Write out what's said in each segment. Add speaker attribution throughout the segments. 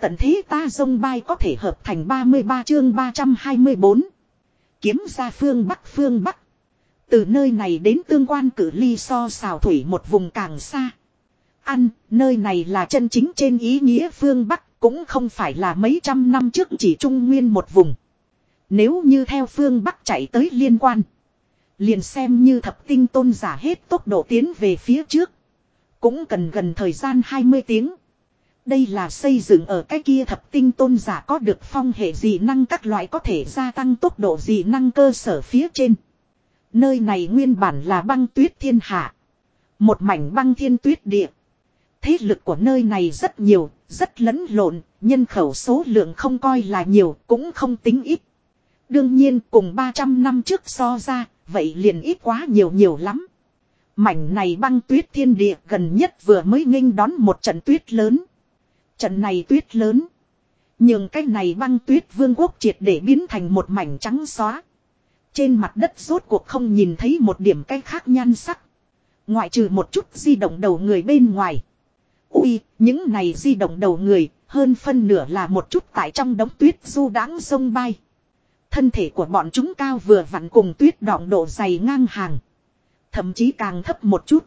Speaker 1: Tận thế ta dông bay có thể hợp thành 33 chương 324. Kiếm ra phương Bắc phương Bắc. Từ nơi này đến tương quan cử ly so xào thủy một vùng càng xa. Ăn, nơi này là chân chính trên ý nghĩa phương Bắc, cũng không phải là mấy trăm năm trước chỉ trung nguyên một vùng. Nếu như theo phương Bắc chạy tới liên quan. Liền xem như thập tinh tôn giả hết tốc độ tiến về phía trước. Cũng cần gần thời gian 20 tiếng. Đây là xây dựng ở cái kia thập tinh tôn giả có được phong hệ dị năng các loại có thể gia tăng tốc độ dị năng cơ sở phía trên. Nơi này nguyên bản là băng tuyết thiên hạ. Một mảnh băng thiên tuyết địa. Thế lực của nơi này rất nhiều, rất lẫn lộn, nhân khẩu số lượng không coi là nhiều, cũng không tính ít. Đương nhiên cùng 300 năm trước so ra, vậy liền ít quá nhiều nhiều lắm. Mảnh này băng tuyết thiên địa gần nhất vừa mới nghênh đón một trận tuyết lớn. Trận này tuyết lớn. Nhưng cái này băng tuyết vương quốc triệt để biến thành một mảnh trắng xóa. Trên mặt đất rốt cuộc không nhìn thấy một điểm cái khác nhan sắc. Ngoại trừ một chút di động đầu người bên ngoài. Ui, những này di động đầu người, hơn phân nửa là một chút tại trong đống tuyết du đáng sông bay. Thân thể của bọn chúng cao vừa vặn cùng tuyết đọng độ dày ngang hàng. Thậm chí càng thấp một chút.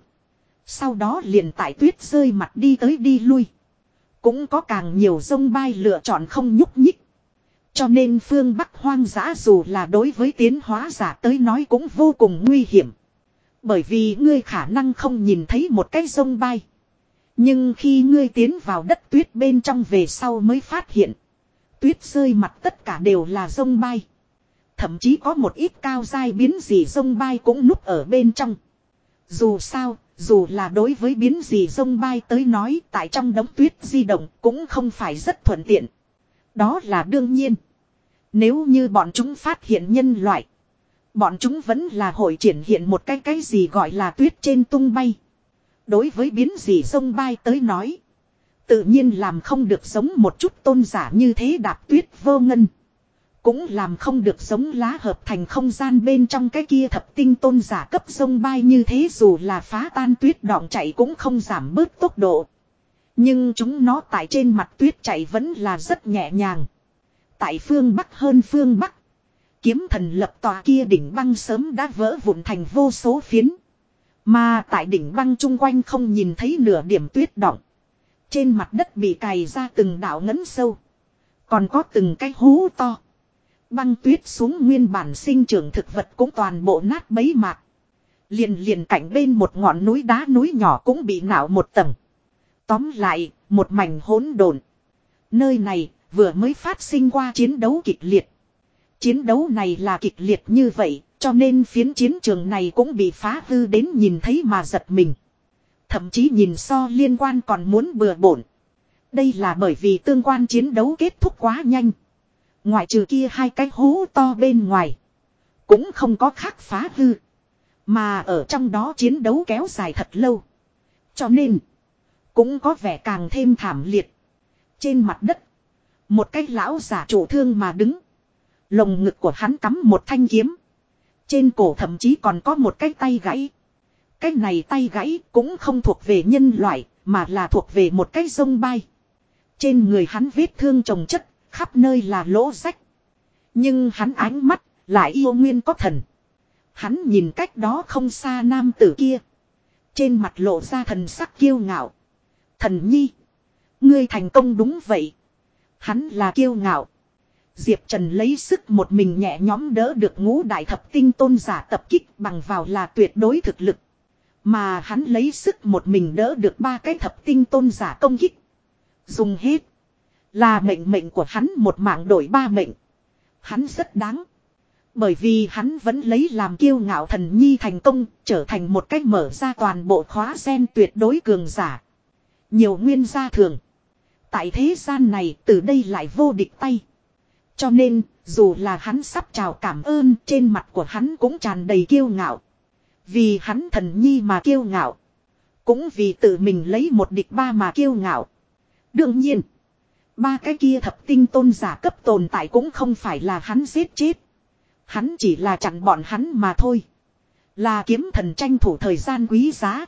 Speaker 1: Sau đó liền tại tuyết rơi mặt đi tới đi lui. Cũng có càng nhiều sông bay lựa chọn không nhúc nhích. Cho nên phương Bắc hoang dã dù là đối với tiến hóa giả tới nói cũng vô cùng nguy hiểm. Bởi vì ngươi khả năng không nhìn thấy một cái sông bay. Nhưng khi ngươi tiến vào đất tuyết bên trong về sau mới phát hiện. Tuyết rơi mặt tất cả đều là sông bay. Thậm chí có một ít cao dai biến dị sông bay cũng núp ở bên trong. Dù sao, dù là đối với biến gì sông bay tới nói, tại trong đống tuyết di động cũng không phải rất thuận tiện. Đó là đương nhiên. Nếu như bọn chúng phát hiện nhân loại. Bọn chúng vẫn là hội triển hiện một cái cái gì gọi là tuyết trên tung bay. Đối với biến gì sông bay tới nói. Tự nhiên làm không được sống một chút tôn giả như thế đạp tuyết vô ngân. Cũng làm không được giống lá hợp thành không gian bên trong cái kia thập tinh tôn giả cấp sông bay như thế dù là phá tan tuyết đọng chạy cũng không giảm bớt tốc độ. Nhưng chúng nó tại trên mặt tuyết chạy vẫn là rất nhẹ nhàng. Tại phương Bắc hơn phương Bắc. Kiếm thần lập tòa kia đỉnh băng sớm đã vỡ vụn thành vô số phiến. Mà tại đỉnh băng chung quanh không nhìn thấy nửa điểm tuyết động. Trên mặt đất bị cày ra từng đạo ngấn sâu. Còn có từng cái hố to. Băng tuyết xuống nguyên bản sinh trưởng thực vật cũng toàn bộ nát bấy mạc. Liền liền cạnh bên một ngọn núi đá núi nhỏ cũng bị nạo một tầng. Tóm lại, một mảnh hỗn độn. Nơi này vừa mới phát sinh qua chiến đấu kịch liệt. Chiến đấu này là kịch liệt như vậy, cho nên phiến chiến trường này cũng bị phá hư đến nhìn thấy mà giật mình. Thậm chí nhìn so liên quan còn muốn bừa bổn. Đây là bởi vì tương quan chiến đấu kết thúc quá nhanh. Ngoại trừ kia hai cái hố to bên ngoài. Cũng không có khác phá hư. Mà ở trong đó chiến đấu kéo dài thật lâu. Cho nên. Cũng có vẻ càng thêm thảm liệt. Trên mặt đất. Một cái lão giả chủ thương mà đứng. Lồng ngực của hắn cắm một thanh kiếm. Trên cổ thậm chí còn có một cái tay gãy. Cái này tay gãy cũng không thuộc về nhân loại, mà là thuộc về một cái sông bay. Trên người hắn vết thương trồng chất, khắp nơi là lỗ rách. Nhưng hắn ánh mắt, lại yêu nguyên có thần. Hắn nhìn cách đó không xa nam tử kia. Trên mặt lộ ra thần sắc kiêu ngạo. Thần nhi. Ngươi thành công đúng vậy. Hắn là kiêu ngạo. Diệp Trần lấy sức một mình nhẹ nhóm đỡ được ngũ đại thập tinh tôn giả tập kích bằng vào là tuyệt đối thực lực. Mà hắn lấy sức một mình đỡ được ba cái thập tinh tôn giả công kích. Dùng hết. Là mệnh mệnh của hắn một mạng đổi ba mệnh. Hắn rất đáng. Bởi vì hắn vẫn lấy làm kiêu ngạo thần nhi thành công, trở thành một cách mở ra toàn bộ khóa sen tuyệt đối cường giả. Nhiều nguyên gia thường. Tại thế gian này từ đây lại vô địch tay. Cho nên, dù là hắn sắp chào cảm ơn trên mặt của hắn cũng tràn đầy kiêu ngạo. Vì hắn thần nhi mà kiêu ngạo. Cũng vì tự mình lấy một địch ba mà kiêu ngạo. Đương nhiên, ba cái kia thập tinh tôn giả cấp tồn tại cũng không phải là hắn giết chết. Hắn chỉ là chặn bọn hắn mà thôi. Là kiếm thần tranh thủ thời gian quý giá.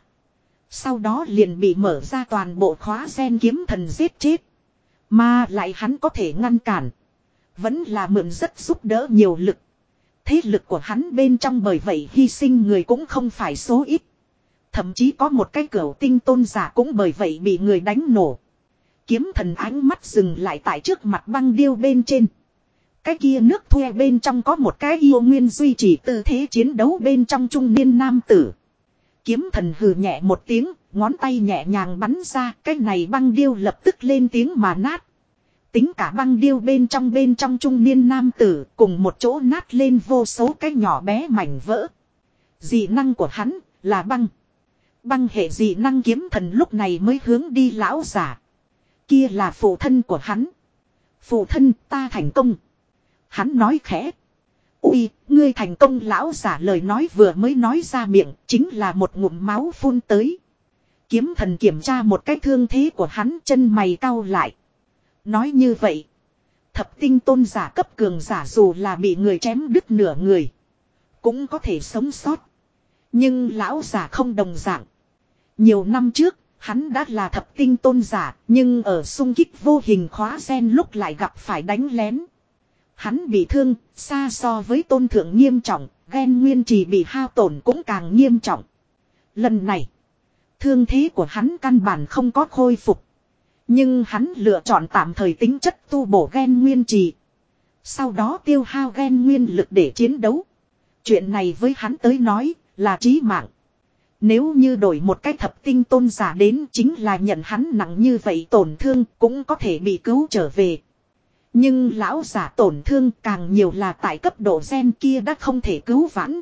Speaker 1: Sau đó liền bị mở ra toàn bộ khóa sen kiếm thần giết chết. Mà lại hắn có thể ngăn cản. Vẫn là mượn rất giúp đỡ nhiều lực. Thế lực của hắn bên trong bởi vậy hy sinh người cũng không phải số ít. Thậm chí có một cái cửa tinh tôn giả cũng bởi vậy bị người đánh nổ. Kiếm thần ánh mắt dừng lại tại trước mặt băng điêu bên trên. Cái kia nước thuê bên trong có một cái yêu nguyên duy trì tư thế chiến đấu bên trong trung niên nam tử. Kiếm thần hừ nhẹ một tiếng, ngón tay nhẹ nhàng bắn ra, cái này băng điêu lập tức lên tiếng mà nát. Tính cả băng điêu bên trong bên trong trung niên nam tử cùng một chỗ nát lên vô số cái nhỏ bé mảnh vỡ. Dị năng của hắn là băng. Băng hệ dị năng kiếm thần lúc này mới hướng đi lão giả. Kia là phụ thân của hắn. Phụ thân ta thành công. Hắn nói khẽ. Ui, ngươi thành công lão giả lời nói vừa mới nói ra miệng, chính là một ngụm máu phun tới. Kiếm thần kiểm tra một cái thương thế của hắn chân mày cau lại. Nói như vậy, thập tinh tôn giả cấp cường giả dù là bị người chém đứt nửa người, cũng có thể sống sót. Nhưng lão giả không đồng dạng. Nhiều năm trước, hắn đã là thập tinh tôn giả, nhưng ở sung kích vô hình khóa sen lúc lại gặp phải đánh lén. Hắn bị thương, xa so với tôn thượng nghiêm trọng, ghen nguyên trì bị hao tổn cũng càng nghiêm trọng. Lần này, thương thế của hắn căn bản không có khôi phục. Nhưng hắn lựa chọn tạm thời tính chất tu bổ ghen nguyên trì. Sau đó tiêu hao ghen nguyên lực để chiến đấu. Chuyện này với hắn tới nói là trí mạng. Nếu như đổi một cách thập tinh tôn giả đến chính là nhận hắn nặng như vậy tổn thương cũng có thể bị cứu trở về. Nhưng lão giả tổn thương càng nhiều là tại cấp độ gen kia đã không thể cứu vãn.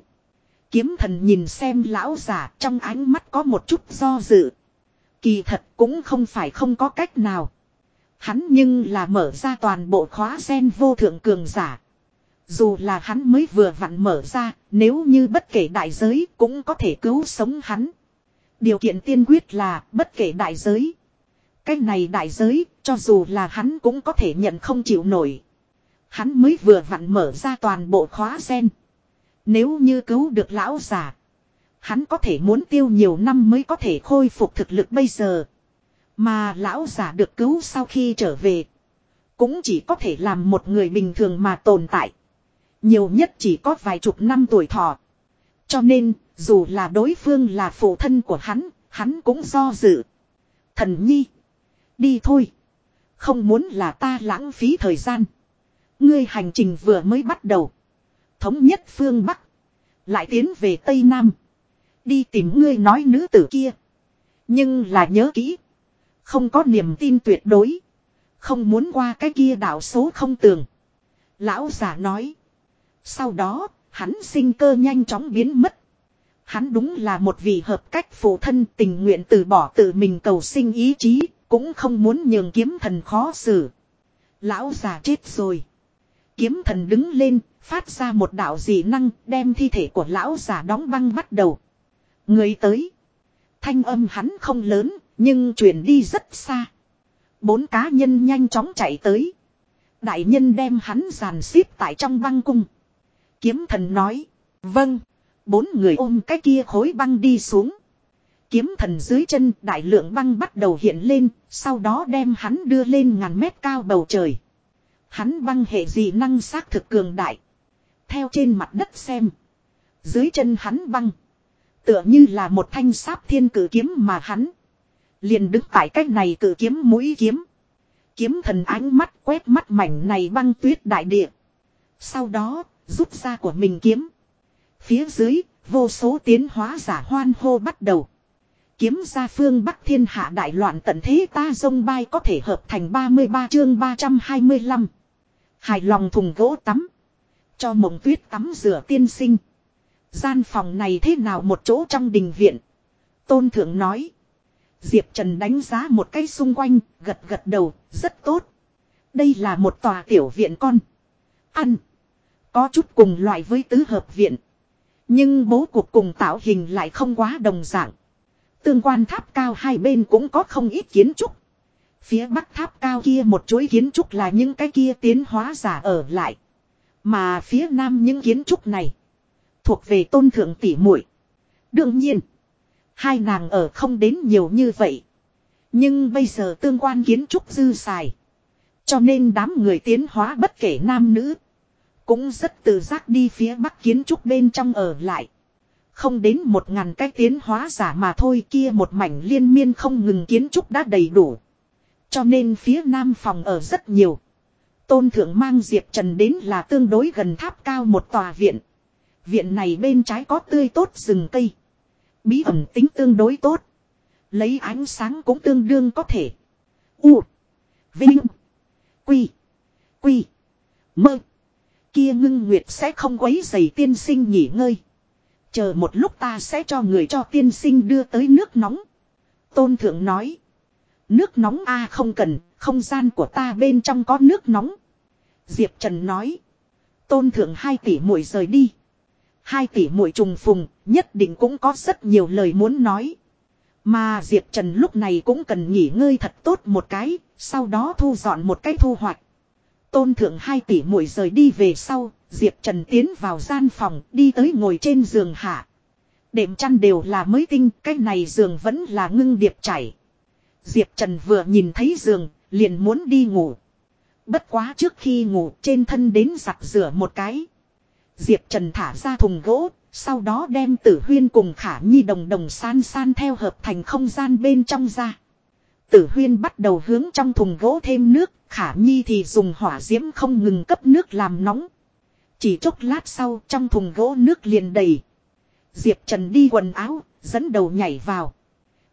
Speaker 1: Kiếm thần nhìn xem lão giả trong ánh mắt có một chút do dự. Kỳ thật cũng không phải không có cách nào. Hắn nhưng là mở ra toàn bộ khóa sen vô thượng cường giả. Dù là hắn mới vừa vặn mở ra, nếu như bất kể đại giới cũng có thể cứu sống hắn. Điều kiện tiên quyết là bất kể đại giới. Cái này đại giới, cho dù là hắn cũng có thể nhận không chịu nổi. Hắn mới vừa vặn mở ra toàn bộ khóa sen. Nếu như cứu được lão già, hắn có thể muốn tiêu nhiều năm mới có thể khôi phục thực lực bây giờ. Mà lão già được cứu sau khi trở về, cũng chỉ có thể làm một người bình thường mà tồn tại. Nhiều nhất chỉ có vài chục năm tuổi thọ. Cho nên, dù là đối phương là phụ thân của hắn, hắn cũng do dự. Thần nhi. Đi thôi. Không muốn là ta lãng phí thời gian. Ngươi hành trình vừa mới bắt đầu. Thống nhất phương Bắc. Lại tiến về Tây Nam. Đi tìm ngươi nói nữ tử kia. Nhưng là nhớ kỹ. Không có niềm tin tuyệt đối. Không muốn qua cái kia đảo số không tường. Lão giả nói. Sau đó, hắn sinh cơ nhanh chóng biến mất. Hắn đúng là một vị hợp cách phụ thân tình nguyện từ bỏ tự mình cầu sinh ý chí, cũng không muốn nhường kiếm thần khó xử. Lão già chết rồi. Kiếm thần đứng lên, phát ra một đạo dị năng, đem thi thể của lão già đóng băng bắt đầu. Người tới. Thanh âm hắn không lớn, nhưng truyền đi rất xa. Bốn cá nhân nhanh chóng chạy tới. Đại nhân đem hắn giàn xếp tại trong băng cung. Kiếm thần nói. Vâng. Bốn người ôm cái kia khối băng đi xuống. Kiếm thần dưới chân đại lượng băng bắt đầu hiện lên, sau đó đem hắn đưa lên ngàn mét cao bầu trời. Hắn băng hệ dị năng xác thực cường đại. Theo trên mặt đất xem. Dưới chân hắn băng. Tựa như là một thanh sáp thiên cử kiếm mà hắn. Liền đứng tại cách này cử kiếm mũi kiếm. Kiếm thần ánh mắt quét mắt mảnh này băng tuyết đại địa. Sau đó, rút ra của mình kiếm. Phía dưới, vô số tiến hóa giả hoan hô bắt đầu. Kiếm ra phương Bắc thiên hạ đại loạn tận thế ta dông bay có thể hợp thành 33 chương 325. Hài lòng thùng gỗ tắm. Cho mộng tuyết tắm rửa tiên sinh. Gian phòng này thế nào một chỗ trong đình viện. Tôn thượng nói. Diệp Trần đánh giá một cái xung quanh, gật gật đầu, rất tốt. Đây là một tòa tiểu viện con. Ăn. Có chút cùng loại với tứ hợp viện. Nhưng bố cục cùng tạo hình lại không quá đồng dạng. Tương quan tháp cao hai bên cũng có không ít kiến trúc. Phía bắc tháp cao kia một chuỗi kiến trúc là những cái kia tiến hóa giả ở lại. Mà phía nam những kiến trúc này thuộc về tôn thượng tỷ muội. Đương nhiên, hai nàng ở không đến nhiều như vậy. Nhưng bây giờ tương quan kiến trúc dư xài. Cho nên đám người tiến hóa bất kể nam nữ. Cũng rất tự giác đi phía bắc kiến trúc bên trong ở lại. Không đến một ngàn cái tiến hóa giả mà thôi, kia một mảnh liên miên không ngừng kiến trúc đã đầy đủ. Cho nên phía nam phòng ở rất nhiều. Tôn thượng mang Diệp Trần đến là tương đối gần tháp cao một tòa viện. Viện này bên trái có tươi tốt rừng cây. Bí ẩn tính tương đối tốt. Lấy ánh sáng cũng tương đương có thể. U. Vinh. Quy. Quy. Mơ. Kia ngưng nguyệt sẽ không quấy giày tiên sinh nghỉ ngơi. Chờ một lúc ta sẽ cho người cho tiên sinh đưa tới nước nóng. Tôn thượng nói. Nước nóng a không cần, không gian của ta bên trong có nước nóng. Diệp Trần nói. Tôn thượng hai tỷ muội rời đi. Hai tỷ muội trùng phùng, nhất định cũng có rất nhiều lời muốn nói. Mà Diệp Trần lúc này cũng cần nghỉ ngơi thật tốt một cái, sau đó thu dọn một cái thu hoạch. Tôn thượng hai tỷ muội rời đi về sau, Diệp Trần tiến vào gian phòng, đi tới ngồi trên giường hạ. Đệm chăn đều là mới tinh, cái này giường vẫn là ngưng điệp chảy. Diệp Trần vừa nhìn thấy giường, liền muốn đi ngủ. Bất quá trước khi ngủ trên thân đến giặt rửa một cái. Diệp Trần thả ra thùng gỗ, sau đó đem tử huyên cùng khả nhi đồng đồng san san theo hợp thành không gian bên trong ra. Tử huyên bắt đầu hướng trong thùng gỗ thêm nước, khả nhi thì dùng hỏa diễm không ngừng cấp nước làm nóng. Chỉ chốc lát sau trong thùng gỗ nước liền đầy. Diệp Trần đi quần áo, dẫn đầu nhảy vào.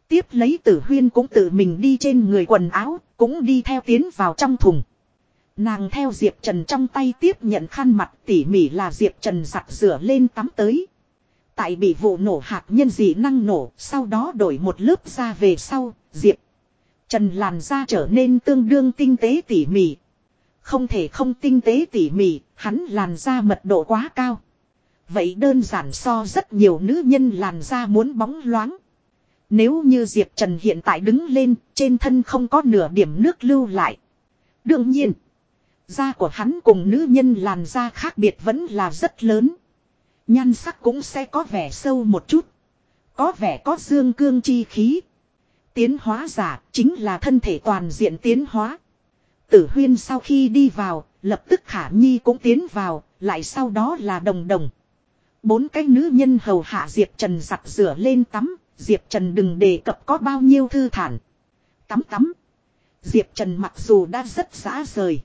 Speaker 1: Tiếp lấy tử huyên cũng tự mình đi trên người quần áo, cũng đi theo tiến vào trong thùng. Nàng theo Diệp Trần trong tay tiếp nhận khăn mặt tỉ mỉ là Diệp Trần giặt rửa lên tắm tới. Tại bị vụ nổ hạt nhân dị năng nổ, sau đó đổi một lớp da về sau, Diệp. Trần làn da trở nên tương đương tinh tế tỉ mỉ. Không thể không tinh tế tỉ mỉ, hắn làn da mật độ quá cao. Vậy đơn giản so rất nhiều nữ nhân làn da muốn bóng loáng. Nếu như Diệp Trần hiện tại đứng lên, trên thân không có nửa điểm nước lưu lại. Đương nhiên. Da của hắn cùng nữ nhân làn da khác biệt vẫn là rất lớn. Nhan sắc cũng sẽ có vẻ sâu một chút. Có vẻ có dương cương chi khí. Tiến hóa giả chính là thân thể toàn diện tiến hóa. Tử huyên sau khi đi vào, lập tức khả nhi cũng tiến vào, lại sau đó là đồng đồng. Bốn cái nữ nhân hầu hạ Diệp Trần giặt rửa lên tắm, Diệp Trần đừng đề cập có bao nhiêu thư thản. Tắm tắm. Diệp Trần mặc dù đã rất giã rời.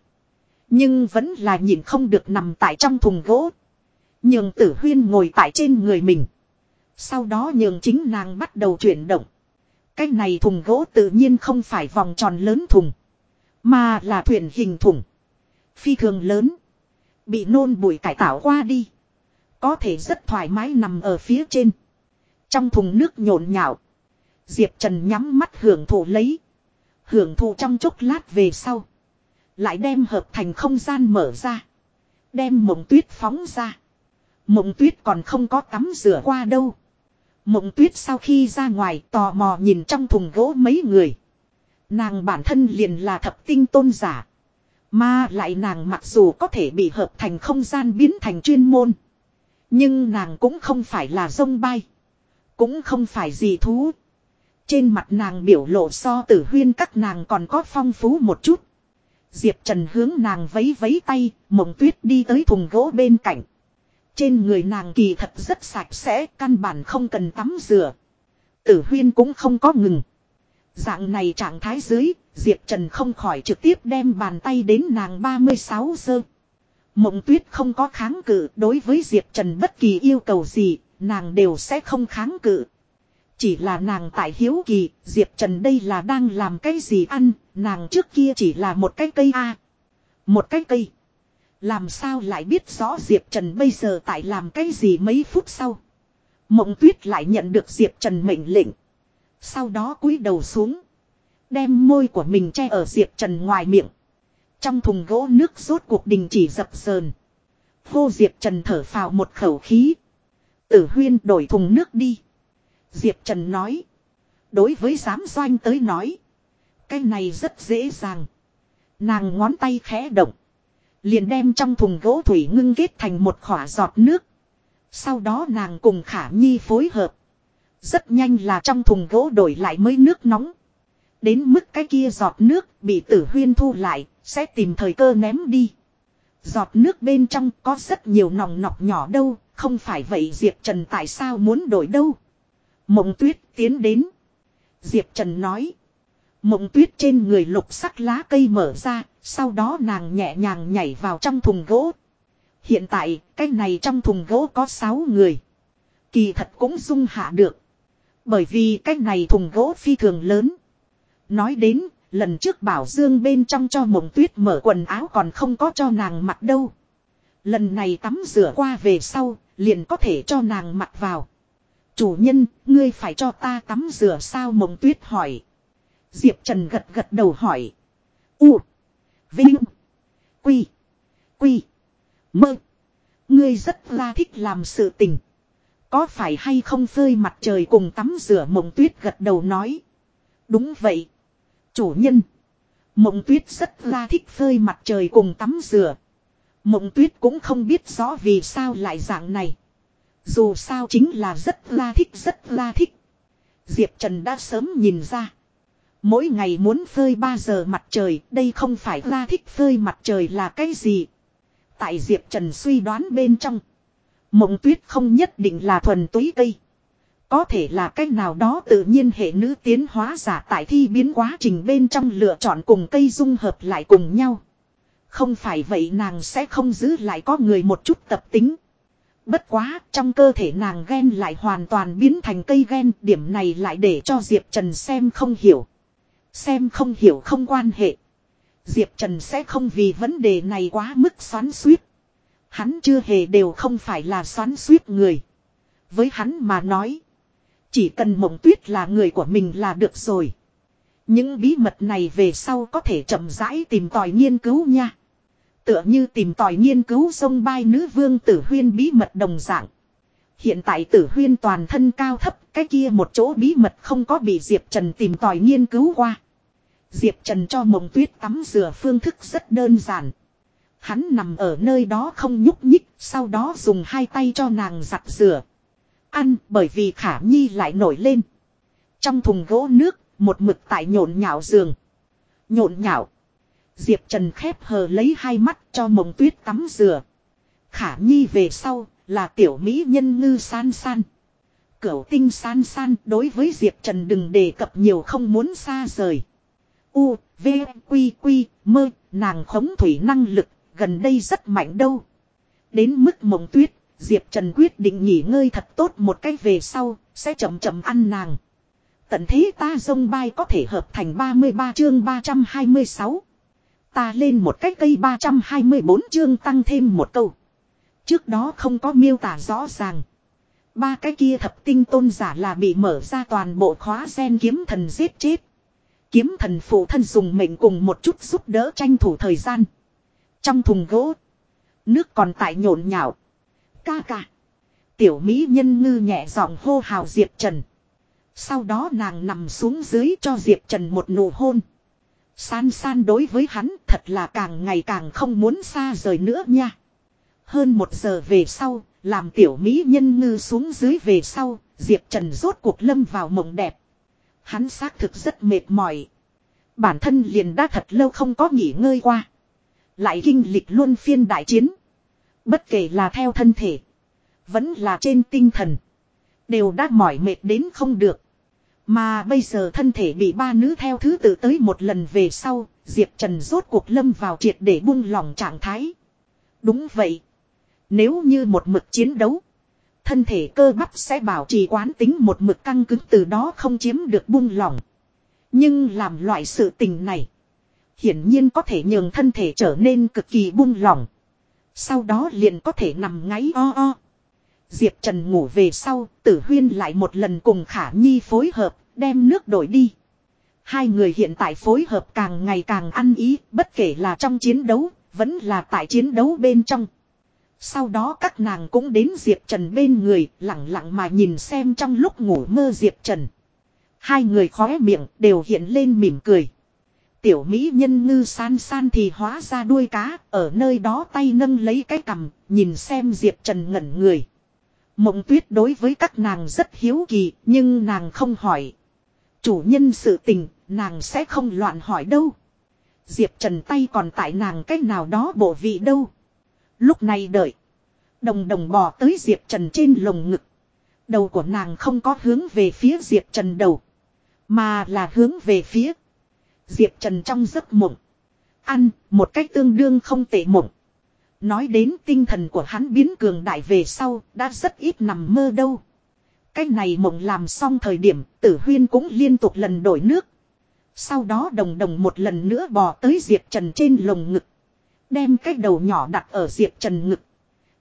Speaker 1: Nhưng vẫn là nhìn không được nằm tại trong thùng gỗ. Nhường tử huyên ngồi tại trên người mình. Sau đó nhường chính nàng bắt đầu chuyển động. Cái này thùng gỗ tự nhiên không phải vòng tròn lớn thùng. Mà là thuyền hình thùng. Phi thường lớn. Bị nôn bụi cải tạo qua đi. Có thể rất thoải mái nằm ở phía trên. Trong thùng nước nhộn nhạo. Diệp Trần nhắm mắt hưởng thụ lấy. Hưởng thụ trong chốc lát về sau. Lại đem hợp thành không gian mở ra. Đem mộng tuyết phóng ra. Mộng tuyết còn không có tắm rửa qua đâu. Mộng tuyết sau khi ra ngoài tò mò nhìn trong thùng gỗ mấy người. Nàng bản thân liền là thập tinh tôn giả. Mà lại nàng mặc dù có thể bị hợp thành không gian biến thành chuyên môn. Nhưng nàng cũng không phải là sông bay. Cũng không phải gì thú. Trên mặt nàng biểu lộ so tử huyên các nàng còn có phong phú một chút. Diệp Trần hướng nàng vấy vấy tay, mộng tuyết đi tới thùng gỗ bên cạnh. Trên người nàng kỳ thật rất sạch sẽ, căn bản không cần tắm rửa. Tử huyên cũng không có ngừng. Dạng này trạng thái dưới, Diệp Trần không khỏi trực tiếp đem bàn tay đến nàng 36 giờ. Mộng tuyết không có kháng cự đối với Diệp Trần bất kỳ yêu cầu gì, nàng đều sẽ không kháng cự. Chỉ là nàng tại hiếu kỳ, Diệp Trần đây là đang làm cái gì ăn, nàng trước kia chỉ là một cái cây A. Một cái cây. Làm sao lại biết rõ Diệp Trần bây giờ tại làm cái gì mấy phút sau. Mộng tuyết lại nhận được Diệp Trần mệnh lệnh. Sau đó cúi đầu xuống. Đem môi của mình che ở Diệp Trần ngoài miệng. Trong thùng gỗ nước rốt cuộc đình chỉ dập sờn. Vô Diệp Trần thở phào một khẩu khí. Tử huyên đổi thùng nước đi. Diệp Trần nói. Đối với giám doanh tới nói. Cái này rất dễ dàng. Nàng ngón tay khẽ động. Liền đem trong thùng gỗ thủy ngưng kết thành một khỏa giọt nước. Sau đó nàng cùng khả nhi phối hợp. Rất nhanh là trong thùng gỗ đổi lại mới nước nóng. Đến mức cái kia giọt nước bị tử huyên thu lại, sẽ tìm thời cơ ném đi. Giọt nước bên trong có rất nhiều nòng nọc nhỏ đâu, không phải vậy Diệp Trần tại sao muốn đổi đâu. Mộng tuyết tiến đến. Diệp Trần nói. Mộng tuyết trên người lục sắc lá cây mở ra, sau đó nàng nhẹ nhàng nhảy vào trong thùng gỗ. Hiện tại, cái này trong thùng gỗ có 6 người. Kỳ thật cũng dung hạ được. Bởi vì cái này thùng gỗ phi thường lớn. Nói đến, lần trước bảo dương bên trong cho mộng tuyết mở quần áo còn không có cho nàng mặc đâu. Lần này tắm rửa qua về sau, liền có thể cho nàng mặc vào. Chủ nhân, ngươi phải cho ta tắm rửa sao mộng tuyết hỏi. Diệp Trần gật gật đầu hỏi. U. Vinh. Quy. Quy. Mơ. Ngươi rất là thích làm sự tình. Có phải hay không phơi mặt trời cùng tắm rửa mộng tuyết gật đầu nói. Đúng vậy. Chủ nhân. Mộng tuyết rất là thích phơi mặt trời cùng tắm rửa. Mộng tuyết cũng không biết rõ vì sao lại dạng này. Dù sao chính là rất la thích, rất la thích. Diệp Trần đã sớm nhìn ra. Mỗi ngày muốn phơi 3 giờ mặt trời, đây không phải ra thích phơi mặt trời là cái gì. Tại Diệp Trần suy đoán bên trong. Mộng tuyết không nhất định là thuần túy cây. Có thể là cách nào đó tự nhiên hệ nữ tiến hóa giả tại thi biến quá trình bên trong lựa chọn cùng cây dung hợp lại cùng nhau. Không phải vậy nàng sẽ không giữ lại có người một chút tập tính. Bất quá, trong cơ thể nàng ghen lại hoàn toàn biến thành cây ghen, điểm này lại để cho Diệp Trần xem không hiểu. Xem không hiểu không quan hệ. Diệp Trần sẽ không vì vấn đề này quá mức xoắn suýt. Hắn chưa hề đều không phải là xoắn suýt người. Với hắn mà nói. Chỉ cần mộng tuyết là người của mình là được rồi. Những bí mật này về sau có thể chậm rãi tìm tòi nghiên cứu nha. Tựa như tìm tòi nghiên cứu sông bay nữ vương tử huyên bí mật đồng dạng. Hiện tại tử huyên toàn thân cao thấp, cái kia một chỗ bí mật không có bị Diệp Trần tìm tòi nghiên cứu qua. Diệp Trần cho mộng tuyết tắm rửa phương thức rất đơn giản. Hắn nằm ở nơi đó không nhúc nhích, sau đó dùng hai tay cho nàng giặt rửa. Ăn bởi vì khả nhi lại nổi lên. Trong thùng gỗ nước, một mực tại nhộn nhạo giường. Nhộn nhạo. Diệp Trần khép hờ lấy hai mắt cho mộng tuyết tắm rửa. Khả nhi về sau, là tiểu mỹ nhân ngư san san. Cửu tinh san san đối với Diệp Trần đừng đề cập nhiều không muốn xa rời. U, V, Quy, Quy, mơ, nàng khống thủy năng lực, gần đây rất mạnh đâu. Đến mức mộng tuyết, Diệp Trần quyết định nghỉ ngơi thật tốt một cách về sau, sẽ chậm chậm ăn nàng. Tận thế ta dông bay có thể hợp thành 33 chương 326. Ta lên một cái cây 324 chương tăng thêm một câu. Trước đó không có miêu tả rõ ràng. Ba cái kia thập tinh tôn giả là bị mở ra toàn bộ khóa sen kiếm thần giết chết. Kiếm thần phụ thân dùng mệnh cùng một chút giúp đỡ tranh thủ thời gian. Trong thùng gỗ. Nước còn tại nhộn nhạo. Ca ca. Tiểu mỹ nhân ngư nhẹ giọng hô hào Diệp Trần. Sau đó nàng nằm xuống dưới cho Diệp Trần một nụ hôn. San san đối với hắn thật là càng ngày càng không muốn xa rời nữa nha. Hơn một giờ về sau, làm tiểu mỹ nhân ngư xuống dưới về sau, Diệp Trần rốt cuộc lâm vào mộng đẹp. Hắn xác thực rất mệt mỏi. Bản thân liền đã thật lâu không có nghỉ ngơi qua. Lại kinh lịch luôn phiên đại chiến. Bất kể là theo thân thể. Vẫn là trên tinh thần. Đều đã mỏi mệt đến không được. Mà bây giờ thân thể bị ba nữ theo thứ tự tới một lần về sau, Diệp Trần rốt cuộc lâm vào triệt để buông lỏng trạng thái. Đúng vậy. Nếu như một mực chiến đấu, thân thể cơ bắp sẽ bảo trì quán tính một mực căng cứng từ đó không chiếm được buông lỏng. Nhưng làm loại sự tình này, hiển nhiên có thể nhường thân thể trở nên cực kỳ buông lỏng. Sau đó liền có thể nằm ngáy o o. Diệp Trần ngủ về sau, tử huyên lại một lần cùng Khả Nhi phối hợp, đem nước đổi đi. Hai người hiện tại phối hợp càng ngày càng ăn ý, bất kể là trong chiến đấu, vẫn là tại chiến đấu bên trong. Sau đó các nàng cũng đến Diệp Trần bên người, lặng lặng mà nhìn xem trong lúc ngủ mơ Diệp Trần. Hai người khóe miệng đều hiện lên mỉm cười. Tiểu Mỹ nhân ngư san san thì hóa ra đuôi cá, ở nơi đó tay nâng lấy cái cầm, nhìn xem Diệp Trần ngẩn người. Mộng tuyết đối với các nàng rất hiếu kỳ, nhưng nàng không hỏi. Chủ nhân sự tình, nàng sẽ không loạn hỏi đâu. Diệp Trần tay còn tại nàng cách nào đó bộ vị đâu. Lúc này đợi. Đồng đồng bò tới Diệp Trần trên lồng ngực. Đầu của nàng không có hướng về phía Diệp Trần đầu. Mà là hướng về phía. Diệp Trần trong giấc mộng. Ăn, một cách tương đương không tệ mộng. Nói đến tinh thần của hắn biến cường đại về sau, đã rất ít nằm mơ đâu. Cái này mộng làm xong thời điểm, tử huyên cũng liên tục lần đổi nước. Sau đó đồng đồng một lần nữa bò tới Diệp Trần trên lồng ngực. Đem cái đầu nhỏ đặt ở Diệp Trần ngực.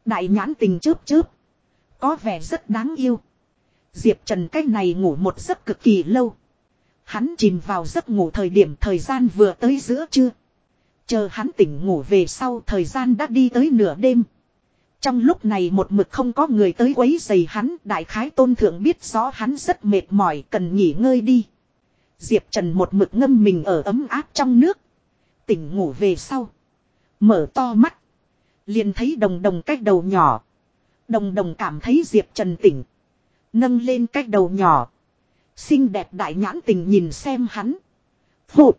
Speaker 1: Đại nhãn tình chớp chớp. Có vẻ rất đáng yêu. Diệp Trần cái này ngủ một giấc cực kỳ lâu. Hắn chìm vào giấc ngủ thời điểm thời gian vừa tới giữa trưa. Chờ hắn tỉnh ngủ về sau thời gian đã đi tới nửa đêm. Trong lúc này một mực không có người tới quấy giày hắn, đại khái tôn thượng biết rõ hắn rất mệt mỏi cần nghỉ ngơi đi. Diệp Trần một mực ngâm mình ở ấm áp trong nước. Tỉnh ngủ về sau. Mở to mắt. Liền thấy đồng đồng cách đầu nhỏ. Đồng đồng cảm thấy Diệp Trần tỉnh. Nâng lên cách đầu nhỏ. Xinh đẹp đại nhãn tình nhìn xem hắn. Phụ.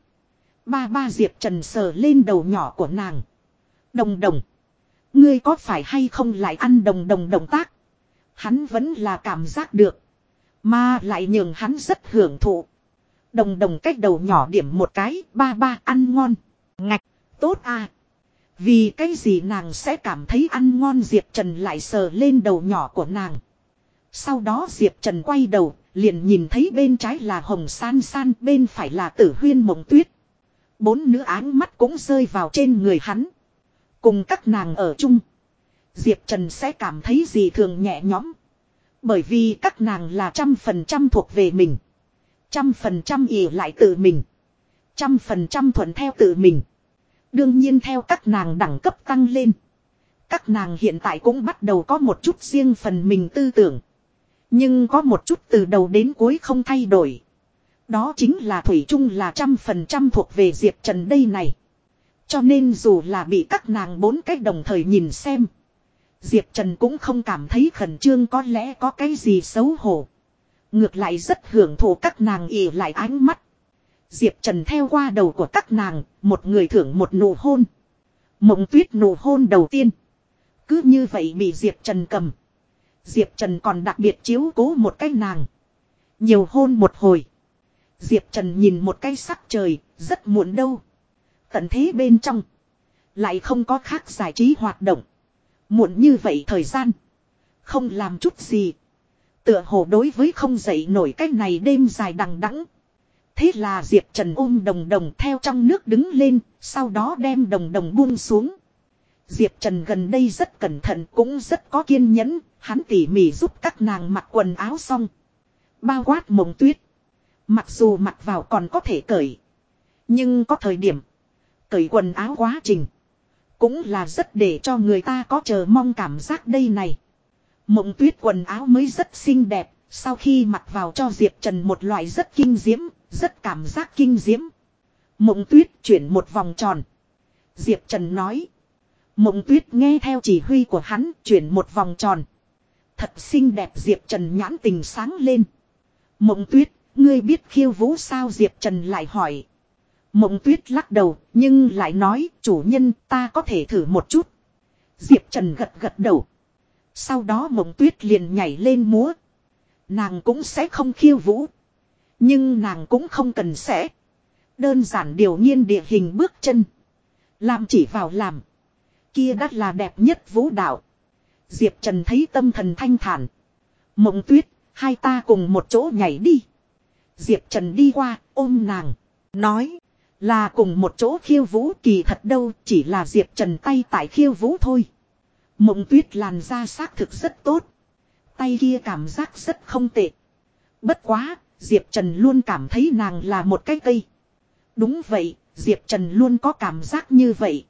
Speaker 1: Ba ba Diệp Trần sờ lên đầu nhỏ của nàng. Đồng đồng. Ngươi có phải hay không lại ăn đồng đồng động tác. Hắn vẫn là cảm giác được. Mà lại nhường hắn rất hưởng thụ. Đồng đồng cách đầu nhỏ điểm một cái. Ba ba ăn ngon. Ngạch. Tốt à. Vì cái gì nàng sẽ cảm thấy ăn ngon Diệp Trần lại sờ lên đầu nhỏ của nàng. Sau đó Diệp Trần quay đầu, liền nhìn thấy bên trái là hồng san san, bên phải là tử huyên mộng tuyết. Bốn nữ áng mắt cũng rơi vào trên người hắn. Cùng các nàng ở chung. Diệp Trần sẽ cảm thấy gì thường nhẹ nhõm. Bởi vì các nàng là trăm phần trăm thuộc về mình. Trăm phần trăm ỉ lại tự mình. Trăm phần trăm thuận theo tự mình. Đương nhiên theo các nàng đẳng cấp tăng lên. Các nàng hiện tại cũng bắt đầu có một chút riêng phần mình tư tưởng. Nhưng có một chút từ đầu đến cuối không thay đổi. Đó chính là Thủy chung là trăm phần trăm thuộc về Diệp Trần đây này. Cho nên dù là bị các nàng bốn cách đồng thời nhìn xem. Diệp Trần cũng không cảm thấy khẩn trương có lẽ có cái gì xấu hổ. Ngược lại rất hưởng thụ các nàng ỉ lại ánh mắt. Diệp Trần theo qua đầu của các nàng, một người thưởng một nụ hôn. Mộng tuyết nụ hôn đầu tiên. Cứ như vậy bị Diệp Trần cầm. Diệp Trần còn đặc biệt chiếu cố một cái nàng. Nhiều hôn một hồi. Diệp Trần nhìn một cái sắc trời, rất muộn đâu. Tận thế bên trong. Lại không có khác giải trí hoạt động. Muộn như vậy thời gian. Không làm chút gì. Tựa hồ đối với không dậy nổi cái này đêm dài đằng đẵng Thế là Diệp Trần ôm đồng đồng theo trong nước đứng lên, sau đó đem đồng đồng buông xuống. Diệp Trần gần đây rất cẩn thận cũng rất có kiên nhẫn, hắn tỉ mỉ giúp các nàng mặc quần áo xong. Bao quát mộng tuyết. Mặc dù mặc vào còn có thể cởi. Nhưng có thời điểm. Cởi quần áo quá trình. Cũng là rất để cho người ta có chờ mong cảm giác đây này. Mộng tuyết quần áo mới rất xinh đẹp. Sau khi mặc vào cho Diệp Trần một loại rất kinh diễm. Rất cảm giác kinh diễm. Mộng tuyết chuyển một vòng tròn. Diệp Trần nói. Mộng tuyết nghe theo chỉ huy của hắn chuyển một vòng tròn. Thật xinh đẹp Diệp Trần nhãn tình sáng lên. Mộng tuyết, ngươi biết khiêu vũ sao Diệp Trần lại hỏi. Mộng tuyết lắc đầu, nhưng lại nói, chủ nhân ta có thể thử một chút. Diệp Trần gật gật đầu. Sau đó mộng tuyết liền nhảy lên múa. Nàng cũng sẽ không khiêu vũ. Nhưng nàng cũng không cần sẽ. Đơn giản điều nhiên địa hình bước chân. Làm chỉ vào làm. Kia đắt là đẹp nhất vũ đạo. Diệp Trần thấy tâm thần thanh thản. Mộng tuyết, hai ta cùng một chỗ nhảy đi. Diệp Trần đi qua, ôm nàng. Nói, là cùng một chỗ khiêu vũ kỳ thật đâu, chỉ là Diệp Trần tay tại khiêu vũ thôi. Mộng tuyết làn da xác thực rất tốt. Tay kia cảm giác rất không tệ. Bất quá, Diệp Trần luôn cảm thấy nàng là một cái cây. Đúng vậy, Diệp Trần luôn có cảm giác như vậy.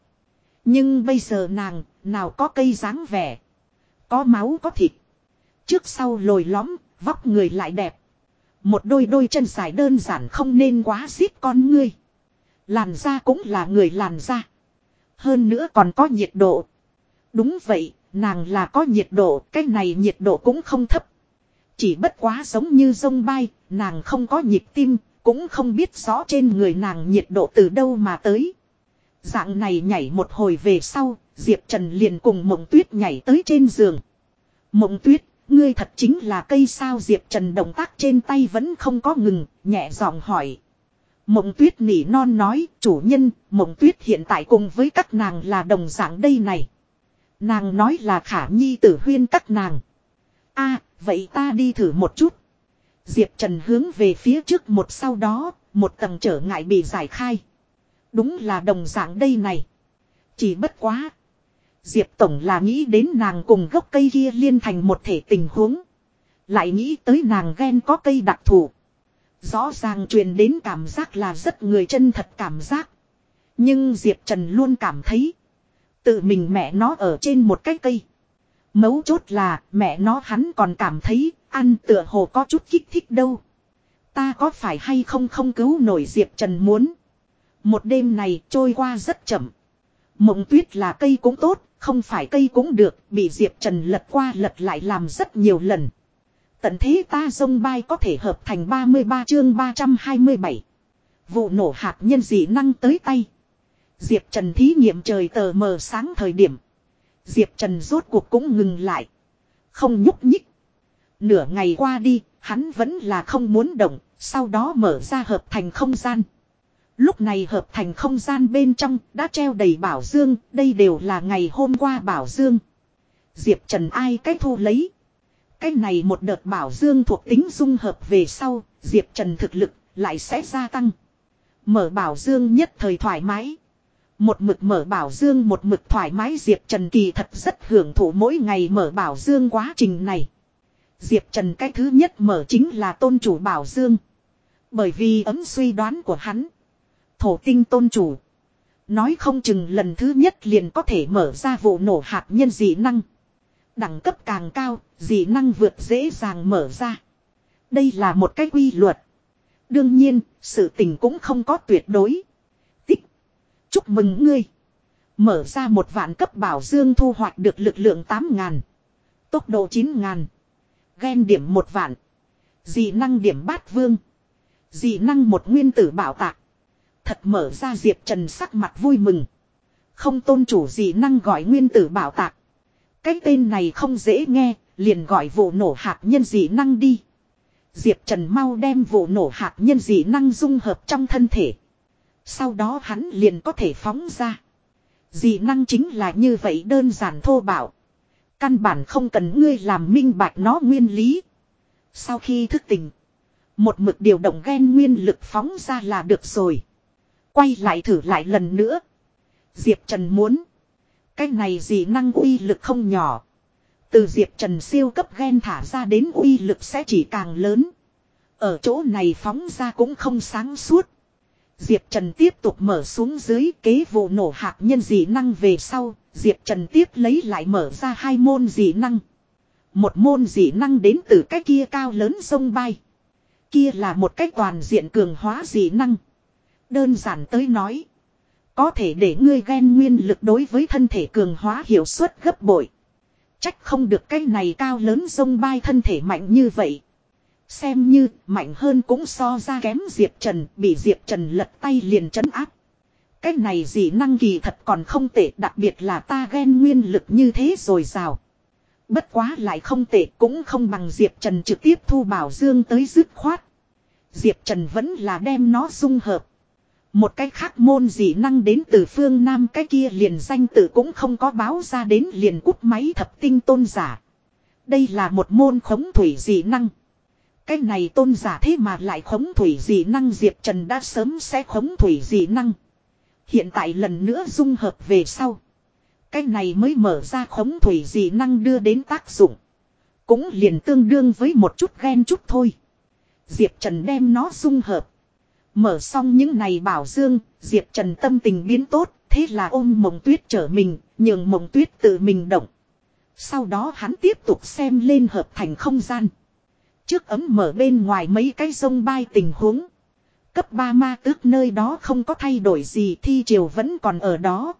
Speaker 1: Nhưng bây giờ nàng, nào có cây dáng vẻ. Có máu có thịt. Trước sau lồi lõm, vóc người lại đẹp. Một đôi đôi chân dài đơn giản không nên quá xít con ngươi. Làn da cũng là người làn da. Hơn nữa còn có nhiệt độ. Đúng vậy, nàng là có nhiệt độ, cái này nhiệt độ cũng không thấp. Chỉ bất quá giống như sông bay, nàng không có nhịp tim, cũng không biết rõ trên người nàng nhiệt độ từ đâu mà tới. Dạng này nhảy một hồi về sau, Diệp Trần liền cùng mộng tuyết nhảy tới trên giường. Mộng tuyết, ngươi thật chính là cây sao Diệp Trần động tác trên tay vẫn không có ngừng, nhẹ giọng hỏi. Mộng tuyết nỉ non nói, chủ nhân, mộng tuyết hiện tại cùng với các nàng là đồng dạng đây này. Nàng nói là khả nhi tử huyên các nàng. a vậy ta đi thử một chút. Diệp Trần hướng về phía trước một sau đó, một tầng trở ngại bị giải khai. Đúng là đồng dạng đây này. Chỉ bất quá. Diệp Tổng là nghĩ đến nàng cùng gốc cây kia liên thành một thể tình huống. Lại nghĩ tới nàng ghen có cây đặc thù. Rõ ràng truyền đến cảm giác là rất người chân thật cảm giác. Nhưng Diệp Trần luôn cảm thấy. Tự mình mẹ nó ở trên một cái cây. Mấu chốt là mẹ nó hắn còn cảm thấy ăn tựa hồ có chút kích thích đâu. Ta có phải hay không không cứu nổi Diệp Trần muốn. Một đêm này trôi qua rất chậm. Mộng tuyết là cây cũng tốt, không phải cây cũng được, bị Diệp Trần lật qua lật lại làm rất nhiều lần. Tận thế ta sông bay có thể hợp thành 33 chương 327. Vụ nổ hạt nhân dị năng tới tay. Diệp Trần thí nghiệm trời tờ mờ sáng thời điểm. Diệp Trần rốt cuộc cũng ngừng lại. Không nhúc nhích. Nửa ngày qua đi, hắn vẫn là không muốn động, sau đó mở ra hợp thành không gian. Lúc này hợp thành không gian bên trong đã treo đầy bảo dương, đây đều là ngày hôm qua bảo dương. Diệp Trần ai cách thu lấy. Cái này một đợt bảo dương thuộc tính dung hợp về sau, Diệp Trần thực lực lại sẽ gia tăng. Mở bảo dương nhất thời thoải mái. Một mực mở bảo dương một mực thoải mái Diệp Trần kỳ thật rất hưởng thụ mỗi ngày mở bảo dương quá trình này. Diệp Trần cái thứ nhất mở chính là tôn chủ bảo dương. Bởi vì ấm suy đoán của hắn. Thổ tinh tôn chủ. Nói không chừng lần thứ nhất liền có thể mở ra vụ nổ hạt nhân dị năng. Đẳng cấp càng cao, dị năng vượt dễ dàng mở ra. Đây là một cái quy luật. Đương nhiên, sự tình cũng không có tuyệt đối. Chúc mừng ngươi. Mở ra một vạn cấp bảo dương thu hoạch được lực lượng 8.000. Tốc độ 9.000. Ghen điểm một vạn. Dị năng điểm bát vương. Dị năng một nguyên tử bảo tạc. Thật mở ra Diệp Trần sắc mặt vui mừng. Không tôn chủ dị năng gọi nguyên tử bảo tạc. Cái tên này không dễ nghe, liền gọi vụ nổ hạt nhân dị năng đi. Diệp Trần mau đem vụ nổ hạt nhân dị năng dung hợp trong thân thể. Sau đó hắn liền có thể phóng ra. Dị năng chính là như vậy đơn giản thô bạo. Căn bản không cần ngươi làm minh bạch nó nguyên lý. Sau khi thức tỉnh. Một mực điều động ghen nguyên lực phóng ra là được rồi. Quay lại thử lại lần nữa. Diệp Trần muốn. Cái này dị năng uy lực không nhỏ. Từ Diệp Trần siêu cấp ghen thả ra đến uy lực sẽ chỉ càng lớn. Ở chỗ này phóng ra cũng không sáng suốt. Diệp Trần tiếp tục mở xuống dưới kế vụ nổ hạt nhân dị năng về sau, Diệp Trần tiếp lấy lại mở ra hai môn dị năng. Một môn dị năng đến từ cái kia cao lớn sông bay. Kia là một cách toàn diện cường hóa dị năng. Đơn giản tới nói. Có thể để ngươi ghen nguyên lực đối với thân thể cường hóa hiệu suất gấp bội. Trách không được cái này cao lớn sông bay thân thể mạnh như vậy. Xem như, mạnh hơn cũng so ra kém Diệp Trần, bị Diệp Trần lật tay liền chấn áp. Cái này gì năng kỳ thật còn không tệ, đặc biệt là ta ghen nguyên lực như thế rồi rào. Bất quá lại không tệ, cũng không bằng Diệp Trần trực tiếp thu bảo dương tới dứt khoát. Diệp Trần vẫn là đem nó dung hợp. Một cái khác môn dị năng đến từ phương Nam, cái kia liền danh tử cũng không có báo ra đến liền cút máy thập tinh tôn giả. Đây là một môn khống thủy dị năng. Cái này tôn giả thế mà lại khống thủy dị năng Diệp Trần đã sớm sẽ khống thủy dị năng. Hiện tại lần nữa dung hợp về sau. Cái này mới mở ra khống thủy dị năng đưa đến tác dụng. Cũng liền tương đương với một chút ghen chút thôi. Diệp Trần đem nó dung hợp. Mở xong những này bảo dương, Diệp Trần tâm tình biến tốt, thế là ôm mộng tuyết trở mình, nhường mộng tuyết tự mình động. Sau đó hắn tiếp tục xem lên hợp thành không gian. Trước ấm mở bên ngoài mấy cái sông bay tình huống. Cấp 3 ma tước nơi đó không có thay đổi gì, thi triều vẫn còn ở đó.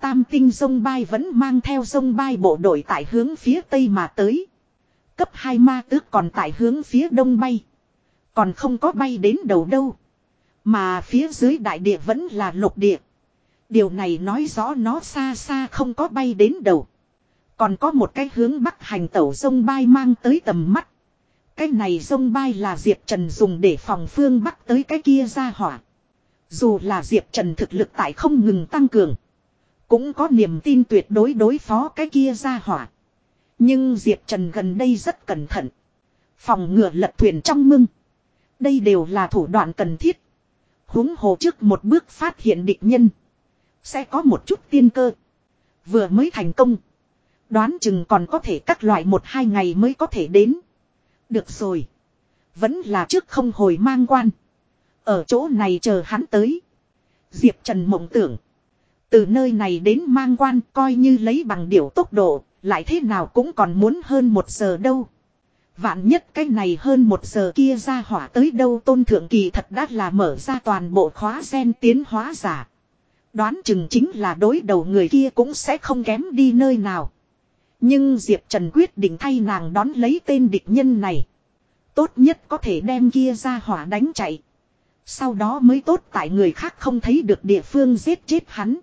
Speaker 1: Tam tinh sông bay vẫn mang theo sông bay bộ đội tại hướng phía tây mà tới. Cấp 2 ma tước còn tại hướng phía đông bay. Còn không có bay đến đầu đâu. Mà phía dưới đại địa vẫn là lục địa. Điều này nói rõ nó xa xa không có bay đến đầu. Còn có một cái hướng bắc hành tẩu sông bay mang tới tầm mắt. Cái này sông bay là Diệp Trần dùng để phòng phương bắc tới cái kia ra hỏa. Dù là Diệp Trần thực lực tại không ngừng tăng cường. Cũng có niềm tin tuyệt đối đối phó cái kia ra hỏa. Nhưng Diệp Trần gần đây rất cẩn thận. Phòng ngừa lật thuyền trong mưng. Đây đều là thủ đoạn cần thiết. huống hồ trước một bước phát hiện địch nhân. Sẽ có một chút tiên cơ. Vừa mới thành công. Đoán chừng còn có thể các loại một hai ngày mới có thể đến. Được rồi. Vẫn là trước không hồi mang quan. Ở chỗ này chờ hắn tới. Diệp Trần mộng tưởng. Từ nơi này đến mang quan coi như lấy bằng điểu tốc độ. Lại thế nào cũng còn muốn hơn một giờ đâu. Vạn nhất cái này hơn một giờ kia ra hỏa tới đâu tôn thượng kỳ thật đắt là mở ra toàn bộ khóa sen tiến hóa giả. Đoán chừng chính là đối đầu người kia cũng sẽ không kém đi nơi nào. Nhưng Diệp Trần quyết định thay nàng đón lấy tên địch nhân này. Tốt nhất có thể đem kia ra hỏa đánh chạy. Sau đó mới tốt tại người khác không thấy được địa phương giết chết hắn.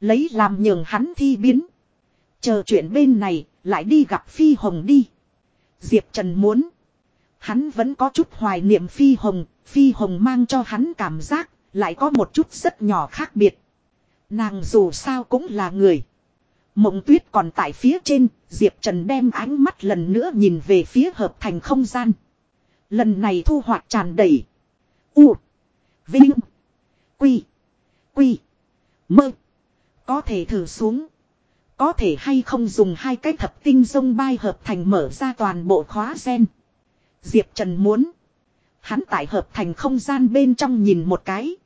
Speaker 1: Lấy làm nhường hắn thi biến. Chờ chuyện bên này, lại đi gặp Phi Hồng đi. Diệp Trần muốn. Hắn vẫn có chút hoài niệm Phi Hồng, Phi Hồng mang cho hắn cảm giác, lại có một chút rất nhỏ khác biệt. Nàng dù sao cũng là người. Mộng tuyết còn tại phía trên, Diệp Trần đem ánh mắt lần nữa nhìn về phía hợp thành không gian. Lần này thu hoạch tràn đầy. U. Vinh. Quy. Quy. Mơ. Có thể thử xuống. Có thể hay không dùng hai cái thập tinh sông bay hợp thành mở ra toàn bộ khóa sen. Diệp Trần muốn. Hắn tại hợp thành không gian bên trong nhìn một cái.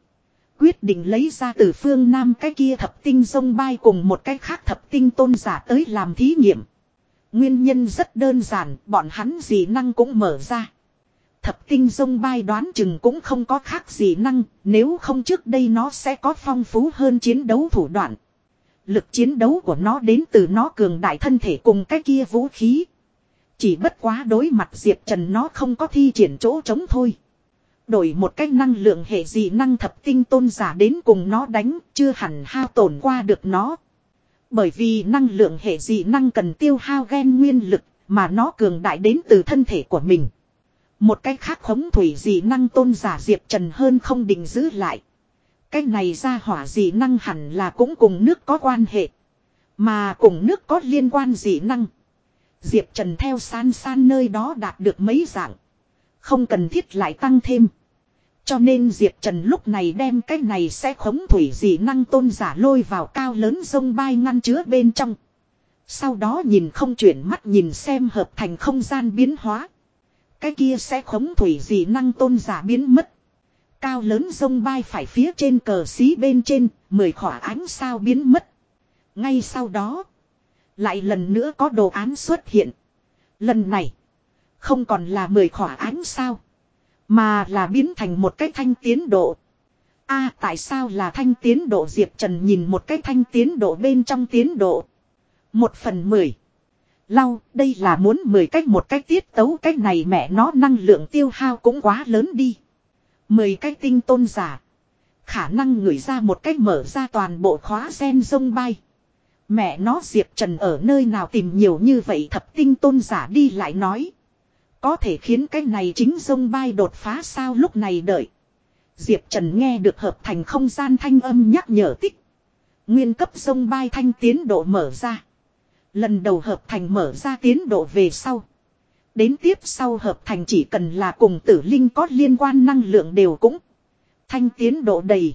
Speaker 1: Quyết định lấy ra từ phương Nam cái kia thập tinh sông bay cùng một cái khác thập tinh tôn giả tới làm thí nghiệm. Nguyên nhân rất đơn giản, bọn hắn gì năng cũng mở ra. Thập tinh sông bay đoán chừng cũng không có khác gì năng, nếu không trước đây nó sẽ có phong phú hơn chiến đấu thủ đoạn. Lực chiến đấu của nó đến từ nó cường đại thân thể cùng cái kia vũ khí. Chỉ bất quá đối mặt Diệp Trần nó không có thi triển chỗ trống thôi. Đổi một cách năng lượng hệ gì năng thập tinh tôn giả đến cùng nó đánh, chưa hẳn hao tổn qua được nó. Bởi vì năng lượng hệ dị năng cần tiêu hao gen nguyên lực, mà nó cường đại đến từ thân thể của mình. Một cách khác khống thủy dị năng tôn giả Diệp Trần hơn không định giữ lại. Cái này ra hỏa dị năng hẳn là cũng cùng nước có quan hệ. Mà cùng nước có liên quan dị năng. Diệp Trần theo san san nơi đó đạt được mấy dạng. Không cần thiết lại tăng thêm. Cho nên Diệp Trần lúc này đem cái này sẽ khống thủy dị năng tôn giả lôi vào cao lớn sông bay ngăn chứa bên trong. Sau đó nhìn không chuyển mắt nhìn xem hợp thành không gian biến hóa. Cái kia sẽ khống thủy dị năng tôn giả biến mất. Cao lớn sông bay phải phía trên cờ xí bên trên, mười khỏa ánh sao biến mất. Ngay sau đó, lại lần nữa có đồ án xuất hiện. Lần này, không còn là mười khỏa ánh sao, mà là biến thành một cái thanh tiến độ. a tại sao là thanh tiến độ Diệp Trần nhìn một cái thanh tiến độ bên trong tiến độ. Một phần mười. Lau, đây là muốn mười cách một cách tiết tấu cách này mẹ nó năng lượng tiêu hao cũng quá lớn đi. Mười cách tinh tôn giả. Khả năng ngửi ra một cách mở ra toàn bộ khóa sen sông bay. Mẹ nó Diệp Trần ở nơi nào tìm nhiều như vậy thập tinh tôn giả đi lại nói. Có thể khiến cái này chính sông bay đột phá sao lúc này đợi. Diệp Trần nghe được hợp thành không gian thanh âm nhắc nhở tích. Nguyên cấp sông bay thanh tiến độ mở ra. Lần đầu hợp thành mở ra tiến độ về sau. Đến tiếp sau hợp thành chỉ cần là cùng tử linh có liên quan năng lượng đều cũng. Thanh tiến độ đầy.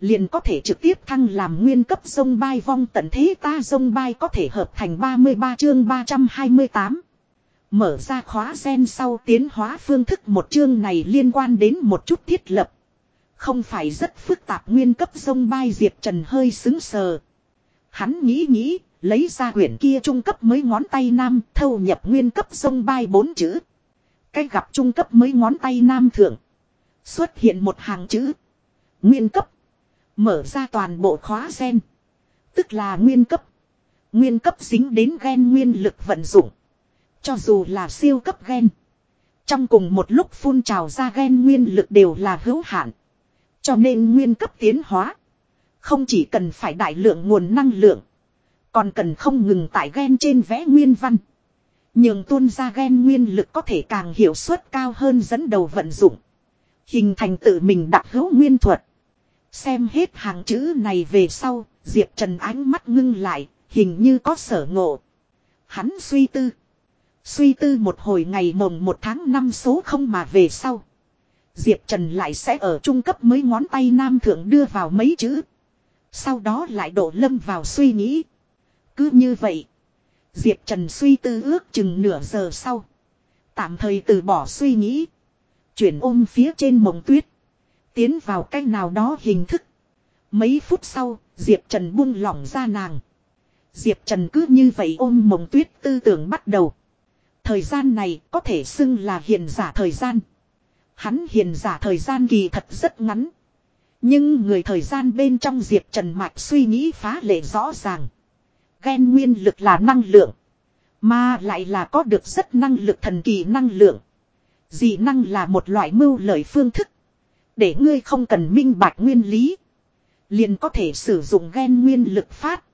Speaker 1: Liền có thể trực tiếp thăng làm nguyên cấp sông bay vong tận thế ta sông bay có thể hợp thành 33 chương 328. Mở ra khóa gen sau tiến hóa phương thức một chương này liên quan đến một chút thiết lập. Không phải rất phức tạp nguyên cấp sông bay Diệp Trần hơi xứng sờ. Hắn nghĩ nghĩ, Lấy ra quyển kia trung cấp mới ngón tay nam thâu nhập nguyên cấp sông bay bốn chữ. Cách gặp trung cấp mới ngón tay nam thượng. Xuất hiện một hàng chữ. Nguyên cấp. Mở ra toàn bộ khóa gen Tức là nguyên cấp. Nguyên cấp dính đến gen nguyên lực vận dụng. Cho dù là siêu cấp gen. Trong cùng một lúc phun trào ra gen nguyên lực đều là hữu hạn. Cho nên nguyên cấp tiến hóa. Không chỉ cần phải đại lượng nguồn năng lượng. Còn cần không ngừng tải gen trên vẽ nguyên văn. Nhường tuôn ra gen nguyên lực có thể càng hiệu suất cao hơn dẫn đầu vận dụng. Hình thành tự mình đặc hữu nguyên thuật. Xem hết hàng chữ này về sau, Diệp Trần ánh mắt ngưng lại, hình như có sở ngộ. Hắn suy tư. Suy tư một hồi ngày mồng một tháng năm số không mà về sau. Diệp Trần lại sẽ ở trung cấp mấy ngón tay nam thượng đưa vào mấy chữ. Sau đó lại đổ lâm vào suy nghĩ. Cứ như vậy. Diệp Trần suy tư ước chừng nửa giờ sau. Tạm thời từ bỏ suy nghĩ. Chuyển ôm phía trên mộng tuyết. Tiến vào cách nào đó hình thức. Mấy phút sau, Diệp Trần buông lỏng ra nàng. Diệp Trần cứ như vậy ôm mộng tuyết tư tưởng bắt đầu. Thời gian này có thể xưng là hiền giả thời gian. Hắn hiền giả thời gian kỳ thật rất ngắn. Nhưng người thời gian bên trong Diệp Trần Mạch suy nghĩ phá lệ rõ ràng. Ghen nguyên lực là năng lượng. Mà lại là có được rất năng lực thần kỳ năng lượng. Dị năng là một loại mưu lợi phương thức. Để ngươi không cần minh bạch nguyên lý. Liền có thể sử dụng ghen nguyên lực phát.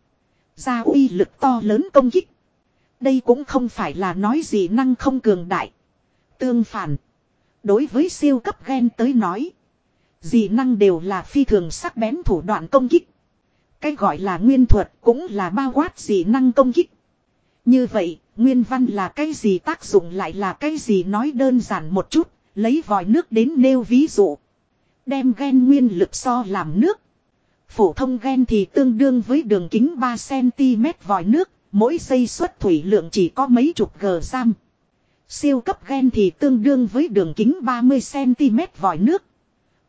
Speaker 1: Ra uy lực to lớn công kích. Đây cũng không phải là nói gì năng không cường đại. Tương phản. Đối với siêu cấp gen tới nói. Dị năng đều là phi thường sắc bén thủ đoạn công kích. Cái gọi là nguyên thuật cũng là bao quát dị năng công kích. Như vậy, nguyên văn là cái gì tác dụng lại là cái gì nói đơn giản một chút, lấy vòi nước đến nêu ví dụ. Đem gen nguyên lực so làm nước. Phổ thông gen thì tương đương với đường kính 3cm vòi nước, mỗi giây xuất thủy lượng chỉ có mấy chục g giam. Siêu cấp gen thì tương đương với đường kính 30cm vòi nước.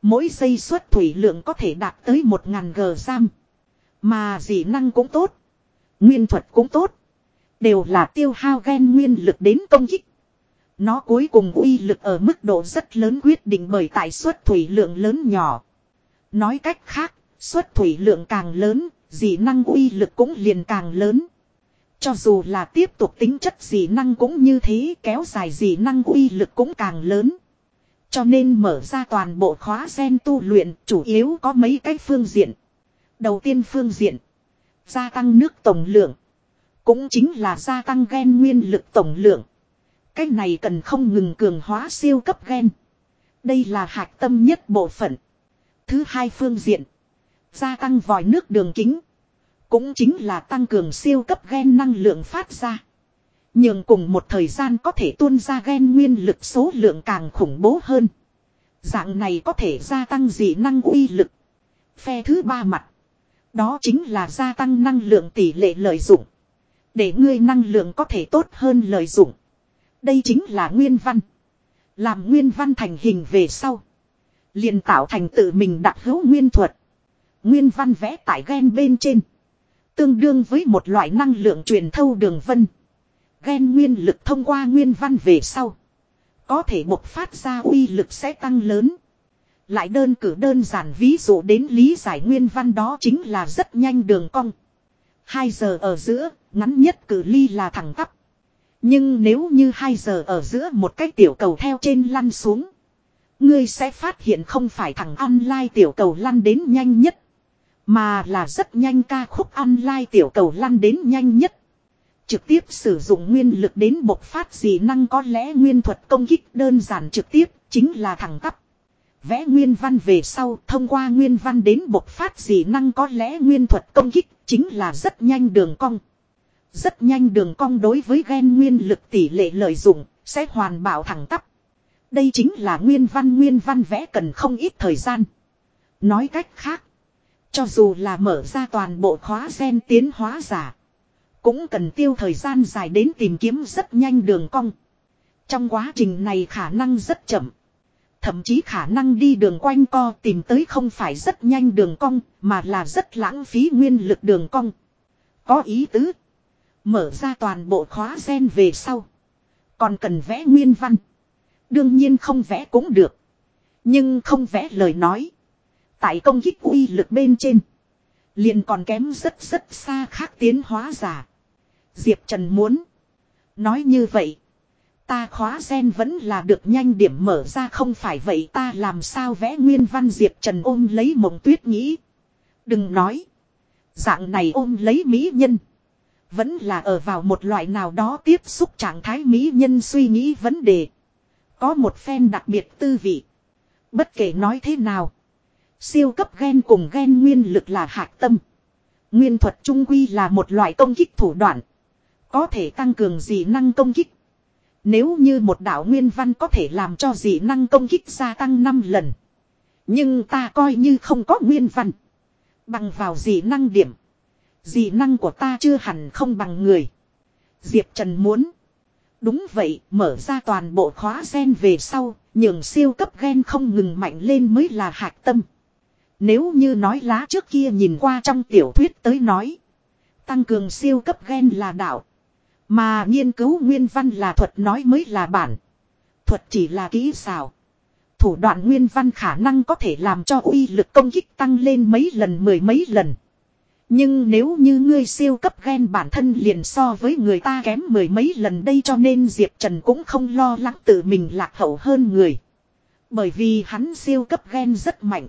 Speaker 1: Mỗi giây xuất thủy lượng có thể đạt tới 1.000 g giam. Mà dị năng cũng tốt. Nguyên thuật cũng tốt. Đều là tiêu hao gen nguyên lực đến công kích. Nó cuối cùng uy lực ở mức độ rất lớn quyết định bởi tại suất thủy lượng lớn nhỏ. Nói cách khác, suất thủy lượng càng lớn, dị năng uy lực cũng liền càng lớn. Cho dù là tiếp tục tính chất dị năng cũng như thế, kéo dài dị năng uy lực cũng càng lớn. Cho nên mở ra toàn bộ khóa gen tu luyện, chủ yếu có mấy cái phương diện. Đầu tiên phương diện. Gia tăng nước tổng lượng. Cũng chính là gia tăng gen nguyên lực tổng lượng. Cái này cần không ngừng cường hóa siêu cấp gen. Đây là hạt tâm nhất bộ phận. Thứ hai phương diện. Gia tăng vòi nước đường kính. Cũng chính là tăng cường siêu cấp gen năng lượng phát ra. Nhưng cùng một thời gian có thể tuôn ra gen nguyên lực số lượng càng khủng bố hơn. Dạng này có thể gia tăng dị năng uy lực. Phe thứ ba mặt. Đó chính là gia tăng năng lượng tỷ lệ lợi dụng. Để ngươi năng lượng có thể tốt hơn lợi dụng. Đây chính là nguyên văn. Làm nguyên văn thành hình về sau. liền tạo thành tự mình đặc hữu nguyên thuật. Nguyên văn vẽ tại gen bên trên. Tương đương với một loại năng lượng truyền thâu đường vân. Gen nguyên lực thông qua nguyên văn về sau. Có thể bộc phát ra uy lực sẽ tăng lớn. Lại đơn cử đơn giản ví dụ đến lý giải nguyên văn đó chính là rất nhanh đường cong. 2 giờ ở giữa, ngắn nhất cử ly là thẳng tắp. Nhưng nếu như 2 giờ ở giữa một cái tiểu cầu theo trên lăn xuống. Ngươi sẽ phát hiện không phải thẳng online tiểu cầu lăn đến nhanh nhất. Mà là rất nhanh ca khúc online tiểu cầu lăn đến nhanh nhất. Trực tiếp sử dụng nguyên lực đến bộc phát dị năng có lẽ nguyên thuật công kích đơn giản trực tiếp, chính là thẳng tắp. Vẽ nguyên văn về sau, thông qua nguyên văn đến bộc phát dị năng có lẽ nguyên thuật công kích chính là rất nhanh đường cong. Rất nhanh đường cong đối với gen nguyên lực tỷ lệ lợi dụng sẽ hoàn bảo thẳng tắp. Đây chính là nguyên văn nguyên văn vẽ cần không ít thời gian. Nói cách khác. Cho dù là mở ra toàn bộ khóa gen tiến hóa giả. Cũng cần tiêu thời gian dài đến tìm kiếm rất nhanh đường cong. Trong quá trình này khả năng rất chậm. Thậm chí khả năng đi đường quanh co tìm tới không phải rất nhanh đường cong, mà là rất lãng phí nguyên lực đường cong. Có ý tứ. Mở ra toàn bộ khóa gen về sau. Còn cần vẽ nguyên văn. Đương nhiên không vẽ cũng được. Nhưng không vẽ lời nói. Tại công kích uy lực bên trên. Liền còn kém rất rất xa khác tiến hóa giả. Diệp Trần muốn. Nói như vậy. Ta khóa sen vẫn là được nhanh điểm mở ra, không phải vậy ta làm sao vẽ nguyên văn Diệp Trần ôm lấy mộng tuyết nghĩ. Đừng nói. Dạng này ôm lấy mỹ nhân. Vẫn là ở vào một loại nào đó tiếp xúc trạng thái mỹ nhân suy nghĩ vấn đề. Có một phen đặc biệt tư vị. Bất kể nói thế nào. Siêu cấp gen cùng gen nguyên lực là hạc tâm. Nguyên thuật trung quy là một loại công kích thủ đoạn. Có thể tăng cường dị năng công kích. Nếu như một đạo nguyên văn có thể làm cho dị năng công kích gia tăng 5 lần. Nhưng ta coi như không có nguyên văn. Bằng vào dị năng điểm. Dị năng của ta chưa hẳn không bằng người. Diệp Trần muốn. Đúng vậy, mở ra toàn bộ khóa gen về sau, nhường siêu cấp gen không ngừng mạnh lên mới là hạt tâm. Nếu như nói lá trước kia nhìn qua trong tiểu thuyết tới nói. Tăng cường siêu cấp gen là đạo. Mà nghiên cứu nguyên văn là thuật nói mới là bản. Thuật chỉ là kỹ xảo. Thủ đoạn nguyên văn khả năng có thể làm cho uy lực công kích tăng lên mấy lần, mười mấy lần. Nhưng nếu như ngươi siêu cấp gen bản thân liền so với người ta kém mười mấy lần đây cho nên Diệp Trần cũng không lo lắng tự mình lạc hậu hơn người. Bởi vì hắn siêu cấp gen rất mạnh.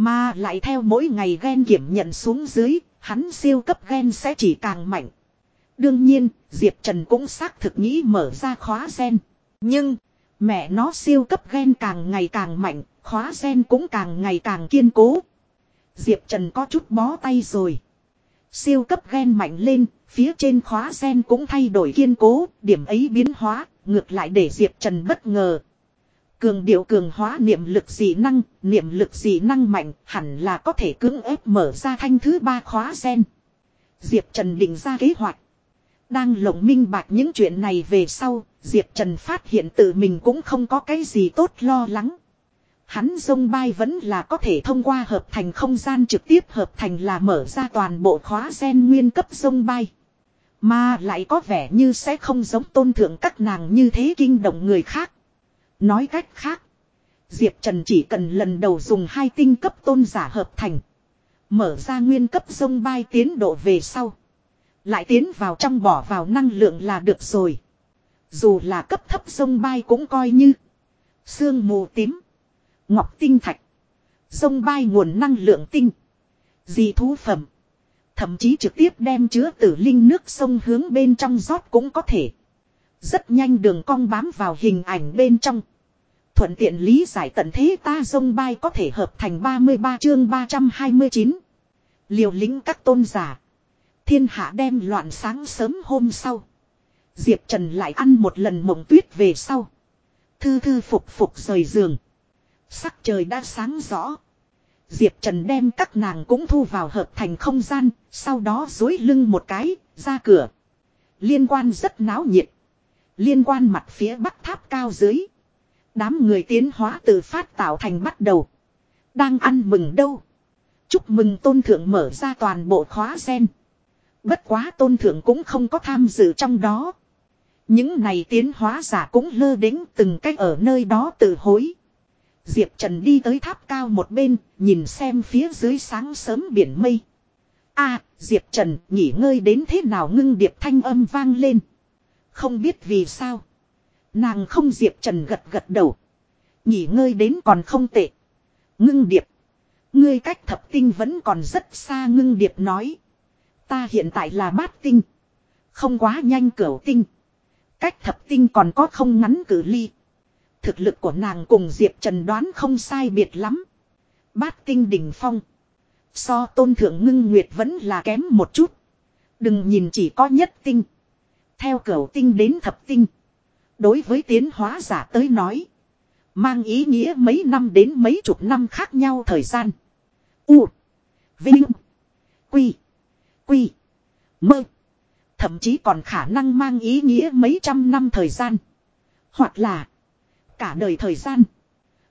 Speaker 1: Mà lại theo mỗi ngày gen kiểm nhận xuống dưới, hắn siêu cấp gen sẽ chỉ càng mạnh. Đương nhiên, Diệp Trần cũng xác thực nghĩ mở ra khóa gen. Nhưng, mẹ nó siêu cấp gen càng ngày càng mạnh, khóa gen cũng càng ngày càng kiên cố. Diệp Trần có chút bó tay rồi. Siêu cấp gen mạnh lên, phía trên khóa gen cũng thay đổi kiên cố, điểm ấy biến hóa, ngược lại để Diệp Trần bất ngờ. Cường điệu cường hóa niệm lực dị năng, niệm lực dị năng mạnh, hẳn là có thể cưỡng ép mở ra thanh thứ ba khóa sen Diệp Trần định ra kế hoạch. Đang lộng minh bạch những chuyện này về sau, Diệp Trần phát hiện tự mình cũng không có cái gì tốt lo lắng. Hắn dông bay vẫn là có thể thông qua hợp thành không gian trực tiếp hợp thành là mở ra toàn bộ khóa gen nguyên cấp dông bay. Mà lại có vẻ như sẽ không giống tôn thượng các nàng như thế kinh động người khác. Nói cách khác. Diệp Trần chỉ cần lần đầu dùng hai tinh cấp tôn giả hợp thành. Mở ra nguyên cấp sông bay tiến độ về sau. Lại tiến vào trong bỏ vào năng lượng là được rồi. Dù là cấp thấp sông bay cũng coi như. Sương mù tím. Ngọc tinh thạch. Sông bay nguồn năng lượng tinh. Dị thú phẩm. Thậm chí trực tiếp đem chứa tử linh nước sông hướng bên trong rót cũng có thể. Rất nhanh đường cong bám vào hình ảnh bên trong. Thuận tiện lý giải tận thế ta dông bay có thể hợp thành 33 chương 329. Liều lính các tôn giả. Thiên hạ đem loạn sáng sớm hôm sau. Diệp Trần lại ăn một lần mộng tuyết về sau. Thư thư phục phục rời giường. Sắc trời đã sáng rõ. Diệp Trần đem các nàng cũng thu vào hợp thành không gian, sau đó dối lưng một cái, ra cửa. Liên quan rất náo nhiệt. Liên quan mặt phía bắc tháp cao dưới. Đám người tiến hóa từ phát tạo thành bắt đầu. Đang ăn mừng đâu. Chúc mừng tôn thượng mở ra toàn bộ khóa sen. Bất quá tôn thượng cũng không có tham dự trong đó. Những này tiến hóa giả cũng lơ đến từng cách ở nơi đó tự hối. Diệp Trần đi tới tháp cao một bên, nhìn xem phía dưới sáng sớm biển mây. a Diệp Trần nghỉ ngơi đến thế nào ngưng điệp thanh âm vang lên. Không biết vì sao. Nàng không Diệp Trần gật gật đầu. Nghỉ ngơi đến còn không tệ. Ngưng điệp. Ngươi cách thập tinh vẫn còn rất xa, ngưng điệp nói. Ta hiện tại là bát tinh. Không quá nhanh cửu tinh. Cách thập tinh còn có không ngắn cử ly. Thực lực của nàng cùng Diệp Trần đoán không sai biệt lắm. Bát tinh đỉnh phong. So tôn thượng ngưng nguyệt vẫn là kém một chút. Đừng nhìn chỉ có nhất tinh. Theo cửu tinh đến thập tinh. Đối với tiến hóa giả tới nói. Mang ý nghĩa mấy năm đến mấy chục năm khác nhau thời gian. U. Vinh. Quy. Quy. Mơ. Thậm chí còn khả năng mang ý nghĩa mấy trăm năm thời gian. Hoặc là. Cả đời thời gian.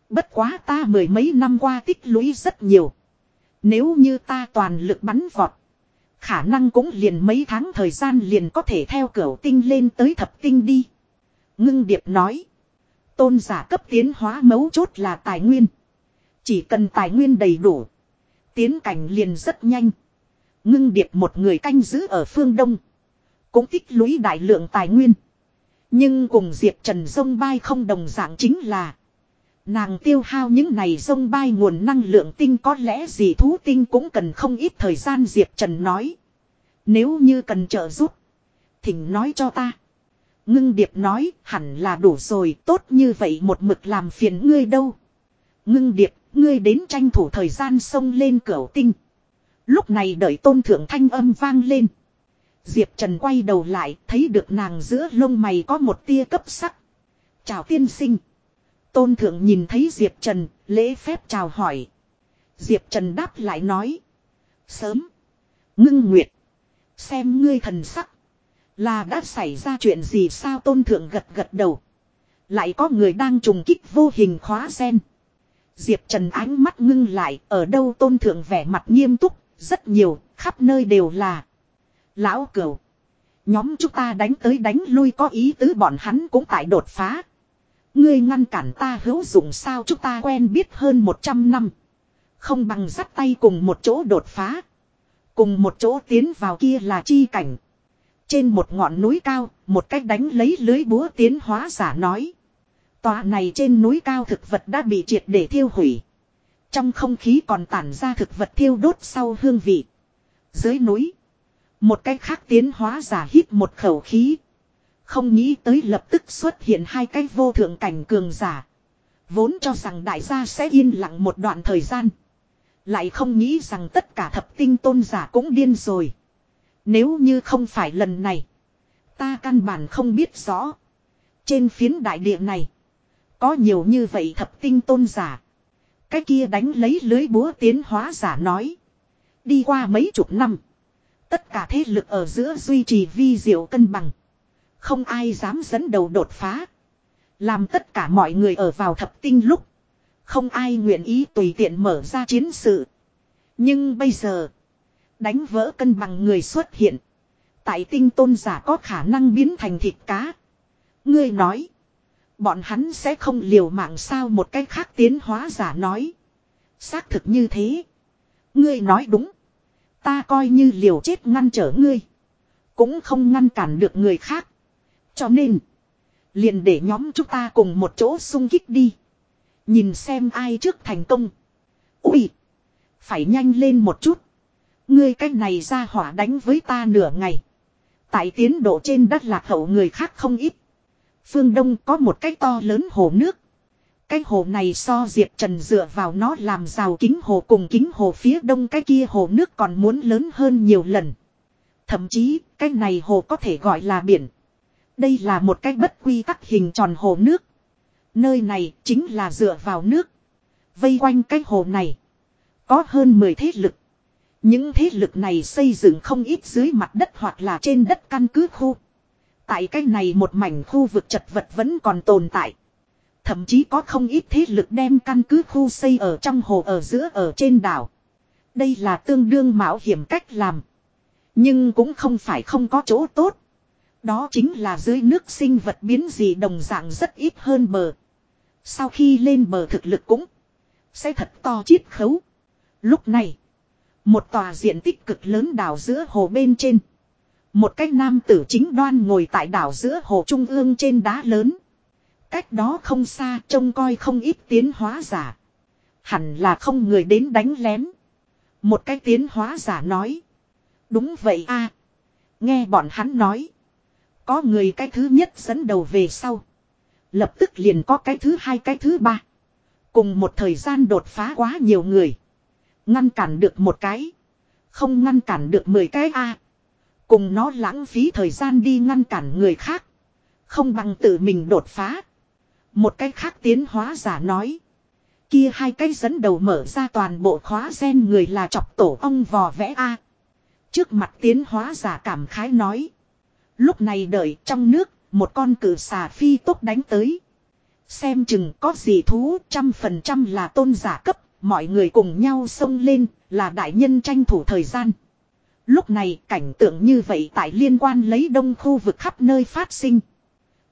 Speaker 1: Bất quá ta mười mấy năm qua tích lũy rất nhiều. Nếu như ta toàn lực bắn vọt. Khả năng cũng liền mấy tháng thời gian liền có thể theo cửa tinh lên tới thập tinh đi. Ngưng điệp nói. Tôn giả cấp tiến hóa mấu chốt là tài nguyên. Chỉ cần tài nguyên đầy đủ. Tiến cảnh liền rất nhanh. Ngưng điệp một người canh giữ ở phương Đông. Cũng tích lũy đại lượng tài nguyên. Nhưng cùng Diệp Trần sông bay không đồng dạng chính là. Nàng tiêu hao những này sông bay nguồn năng lượng tinh có lẽ gì thú tinh cũng cần không ít thời gian, Diệp Trần nói. Nếu như cần trợ giúp. Thỉnh nói cho ta. Ngưng điệp nói hẳn là đủ rồi tốt như vậy một mực làm phiền ngươi đâu. Ngưng điệp ngươi đến tranh thủ thời gian xông lên cửa tinh. Lúc này đợi tôn thượng thanh âm vang lên. Diệp Trần quay đầu lại thấy được nàng giữa lông mày có một tia cấp sắc. Chào tiên sinh. Tôn thượng nhìn thấy Diệp Trần, lễ phép chào hỏi. Diệp Trần đáp lại nói. Sớm. Ngưng nguyệt. Xem ngươi thần sắc. Là đã xảy ra chuyện gì sao tôn thượng gật gật đầu. Lại có người đang trùng kích vô hình khóa sen. Diệp Trần ánh mắt ngưng lại ở đâu tôn thượng vẻ mặt nghiêm túc. Rất nhiều, khắp nơi đều là. Lão cửu. Nhóm chúng ta đánh tới đánh lui có ý tứ bọn hắn cũng tại đột phá. Ngươi ngăn cản ta hữu dụng sao chúng ta quen biết hơn 100 năm. Không bằng dắt tay cùng một chỗ đột phá. Cùng một chỗ tiến vào kia là chi cảnh. Trên một ngọn núi cao, một cách đánh lấy lưới búa tiến hóa giả nói. Tòa này trên núi cao thực vật đã bị triệt để thiêu hủy. Trong không khí còn tản ra thực vật thiêu đốt sau hương vị. Dưới núi. Một cách khác tiến hóa giả hít một khẩu khí. Không nghĩ tới lập tức xuất hiện hai cái vô thượng cảnh cường giả. Vốn cho rằng đại gia sẽ yên lặng một đoạn thời gian. Lại không nghĩ rằng tất cả thập tinh tôn giả cũng điên rồi. Nếu như không phải lần này. Ta căn bản không biết rõ. Trên phiến đại địa này. Có nhiều như vậy thập tinh tôn giả. Cái kia đánh lấy lưới búa tiến hóa giả nói. Đi qua mấy chục năm. Tất cả thế lực ở giữa duy trì vi diệu cân bằng. Không ai dám dẫn đầu đột phá. Làm tất cả mọi người ở vào thập tinh lúc. Không ai nguyện ý tùy tiện mở ra chiến sự. Nhưng bây giờ. Đánh vỡ cân bằng người xuất hiện. Tại tinh tôn giả có khả năng biến thành thịt cá. Ngươi nói. Bọn hắn sẽ không liều mạng sao một cách khác tiến hóa giả nói. Xác thực như thế. Ngươi nói đúng. Ta coi như liều chết ngăn trở ngươi. Cũng không ngăn cản được người khác. Cho nên. Liền để nhóm chúng ta cùng một chỗ sung kích đi. Nhìn xem ai trước thành công. Ui. Phải nhanh lên một chút. Ngươi cách này ra hỏa đánh với ta nửa ngày. Tại tiến độ trên đất lạc hậu người khác không ít. Phương Đông có một cái to lớn hồ nước. Cái hồ này so Diệp Trần dựa vào nó làm rào kính hồ cùng kính hồ phía đông cái kia hồ nước còn muốn lớn hơn nhiều lần. Thậm chí, cái này hồ có thể gọi là biển. Đây là một cái bất quy tắc hình tròn hồ nước. Nơi này chính là dựa vào nước. Vây quanh cái hồ này. Có hơn 10 thế lực. Những thế lực này xây dựng không ít dưới mặt đất hoặc là trên đất căn cứ khu. Tại cái này một mảnh khu vực chật vật vẫn còn tồn tại. Thậm chí có không ít thế lực đem căn cứ khu xây ở trong hồ ở giữa ở trên đảo. Đây là tương đương mạo hiểm cách làm. Nhưng cũng không phải không có chỗ tốt. Đó chính là dưới nước sinh vật biến dị đồng dạng rất ít hơn bờ. Sau khi lên bờ thực lực cũng sẽ thật to chiết khấu. Lúc này, một tòa diện tích cực lớn đảo giữa hồ bên trên. Một cách nam tử chính đoan ngồi tại đảo giữa hồ trung ương trên đá lớn. Cách đó không xa trông coi không ít tiến hóa giả. Hẳn là không người đến đánh lén. Một cái tiến hóa giả nói. Đúng vậy a Nghe bọn hắn nói. Có người cái thứ nhất dẫn đầu về sau. Lập tức liền có cái thứ hai, cái thứ ba. Cùng một thời gian đột phá quá nhiều người. Ngăn cản được một cái. Không ngăn cản được mười cái a Cùng nó lãng phí thời gian đi ngăn cản người khác. Không bằng tự mình đột phá. Một cái khác tiến hóa giả nói. Kia hai cái dẫn đầu mở ra toàn bộ khóa gen người là chọc tổ ong vò vẽ A. Trước mặt tiến hóa giả cảm khái nói. Lúc này đợi trong nước, một con cử xà phi tốt đánh tới. Xem chừng có gì thú trăm phần trăm là tôn giả cấp, mọi người cùng nhau xông lên, là đại nhân tranh thủ thời gian. Lúc này cảnh tượng như vậy tại liên quan lấy đông khu vực khắp nơi phát sinh.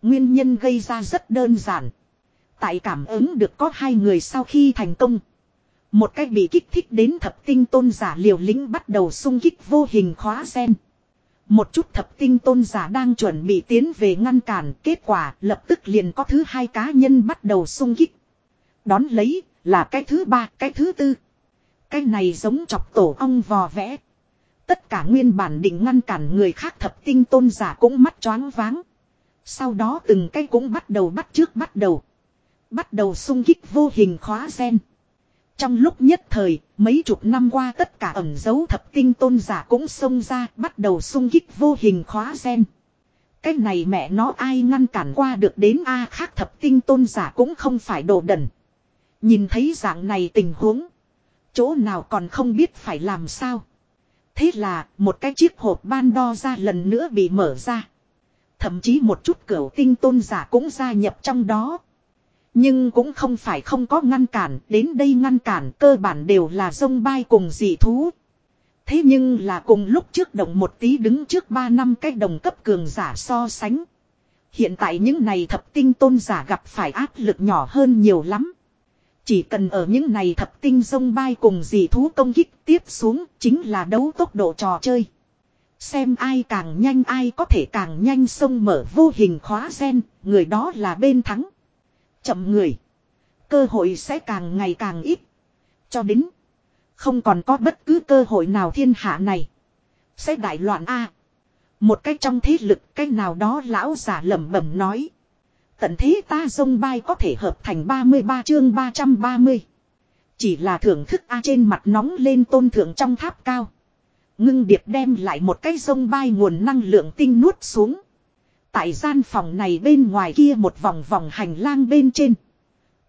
Speaker 1: Nguyên nhân gây ra rất đơn giản. Tại cảm ứng được có hai người sau khi thành công. Một cách bị kích thích đến thập tinh tôn giả liều lĩnh bắt đầu xung kích vô hình khóa sen. Một chút thập tinh tôn giả đang chuẩn bị tiến về ngăn cản kết quả lập tức liền có thứ hai cá nhân bắt đầu xung kích. Đón lấy là cái thứ ba, cái thứ tư. Cái này giống chọc tổ ong vò vẽ. Tất cả nguyên bản định ngăn cản người khác thập tinh tôn giả cũng mắt choáng váng. Sau đó từng cái cũng bắt đầu bắt trước bắt đầu. Bắt đầu sung kích vô hình khóa sen. Trong lúc nhất thời, mấy chục năm qua tất cả ẩn dấu thập tinh tôn giả cũng xông ra bắt đầu sung kích vô hình khóa sen. Cái này mẹ nó ai ngăn cản qua được đến A khác thập tinh tôn giả cũng không phải đồ đần. Nhìn thấy dạng này tình huống. Chỗ nào còn không biết phải làm sao. Thế là một cái chiếc hộp ban đo ra lần nữa bị mở ra. Thậm chí một chút cửu tinh tôn giả cũng gia nhập trong đó. Nhưng cũng không phải không có ngăn cản, đến đây ngăn cản cơ bản đều là sông bay cùng dị thú. Thế nhưng là cùng lúc trước động một tí đứng trước 3 năm cách đồng cấp cường giả so sánh. Hiện tại những này thập tinh tôn giả gặp phải áp lực nhỏ hơn nhiều lắm. Chỉ cần ở những này thập tinh sông bay cùng dị thú công kích tiếp xuống chính là đấu tốc độ trò chơi. Xem ai càng nhanh ai có thể càng nhanh sông mở vô hình khóa sen, người đó là bên thắng. Chậm người. Cơ hội sẽ càng ngày càng ít. Cho đến. Không còn có bất cứ cơ hội nào thiên hạ này. Sẽ đại loạn A. Một cách trong thế lực cách nào đó lão giả lẩm bẩm nói. Tận thế ta dông bay có thể hợp thành 33 chương 330. Chỉ là thưởng thức A trên mặt nóng lên tôn thượng trong tháp cao. Ngưng điệp đem lại một cái sông bay nguồn năng lượng tinh nuốt xuống. Tại gian phòng này bên ngoài kia một vòng vòng hành lang bên trên.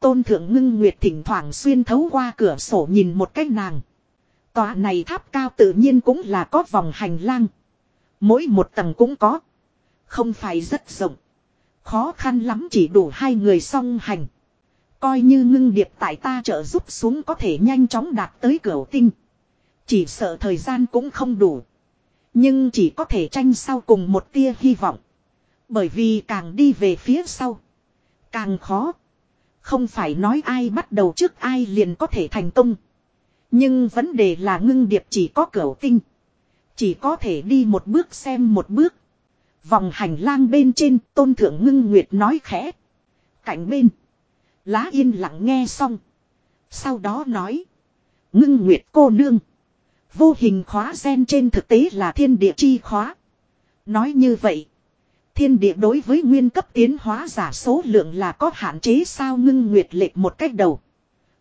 Speaker 1: Tôn thượng ngưng nguyệt thỉnh thoảng xuyên thấu qua cửa sổ nhìn một cái nàng. Tòa này tháp cao tự nhiên cũng là có vòng hành lang. Mỗi một tầng cũng có. Không phải rất rộng. Khó khăn lắm chỉ đủ hai người song hành. Coi như ngưng điệp tại ta trợ giúp xuống có thể nhanh chóng đạt tới cửa tinh. Chỉ sợ thời gian cũng không đủ. Nhưng chỉ có thể tranh sau cùng một tia hy vọng. Bởi vì càng đi về phía sau. Càng khó. Không phải nói ai bắt đầu trước ai liền có thể thành công. Nhưng vấn đề là ngưng điệp chỉ có cửa tinh. Chỉ có thể đi một bước xem một bước. Vòng hành lang bên trên, tôn thượng ngưng nguyệt nói khẽ. Cạnh bên. Lá yên lặng nghe xong. Sau đó nói. Ngưng nguyệt cô nương. Vô hình khóa sen trên thực tế là thiên địa chi khóa. Nói như vậy. Thiên địa đối với nguyên cấp tiến hóa giả số lượng là có hạn chế sao ngưng nguyệt lệch một cách đầu.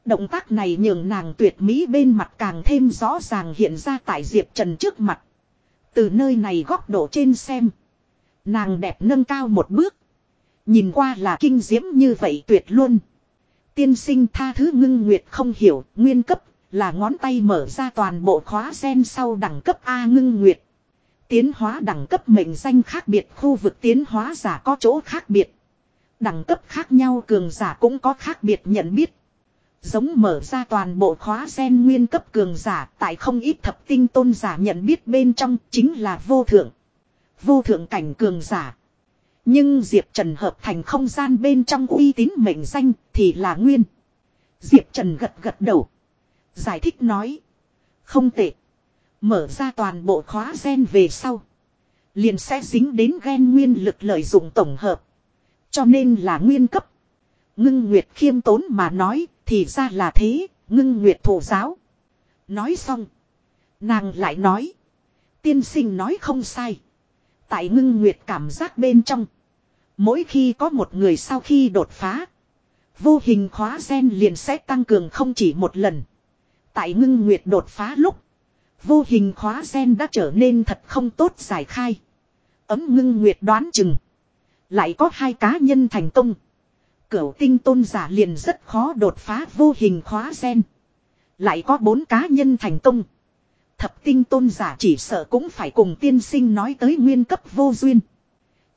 Speaker 1: Động tác này nhường nàng tuyệt mỹ bên mặt càng thêm rõ ràng hiện ra tại Diệp Trần trước mặt. Từ nơi này góc độ trên xem. Nàng đẹp nâng cao một bước. Nhìn qua là kinh diễm như vậy tuyệt luôn. Tiên sinh tha thứ ngưng nguyệt không hiểu, nguyên cấp là ngón tay mở ra toàn bộ khóa sen sau đẳng cấp A ngưng nguyệt. Tiến hóa đẳng cấp mệnh danh khác biệt khu vực tiến hóa giả có chỗ khác biệt. Đẳng cấp khác nhau cường giả cũng có khác biệt nhận biết. Giống mở ra toàn bộ khóa sen nguyên cấp cường giả tại không ít thập tinh tôn giả nhận biết bên trong chính là vô thượng. Vô thượng cảnh cường giả. Nhưng Diệp Trần hợp thành không gian bên trong uy tín mệnh danh thì là nguyên. Diệp Trần gật gật đầu. Giải thích nói. Không tệ. Mở ra toàn bộ khóa gen về sau. Liền sẽ dính đến gen nguyên lực lợi dụng tổng hợp. Cho nên là nguyên cấp. Ngưng Nguyệt khiêm tốn mà nói thì ra là thế. Ngưng Nguyệt thủ giáo. Nói xong. Nàng lại nói. Tiên sinh nói không sai. Tại ngưng Nguyệt cảm giác bên trong. Mỗi khi có một người sau khi đột phá. Vô hình khóa gen liền sẽ tăng cường không chỉ một lần. Tại ngưng nguyệt đột phá lúc. Vô hình khóa sen đã trở nên thật không tốt giải khai. Ấm ngưng nguyệt đoán chừng. Lại có hai cá nhân thành công. Cửu tinh tôn giả liền rất khó đột phá vô hình khóa sen. Lại có bốn cá nhân thành công. Thập tinh tôn giả chỉ sợ cũng phải cùng tiên sinh nói tới nguyên cấp vô duyên.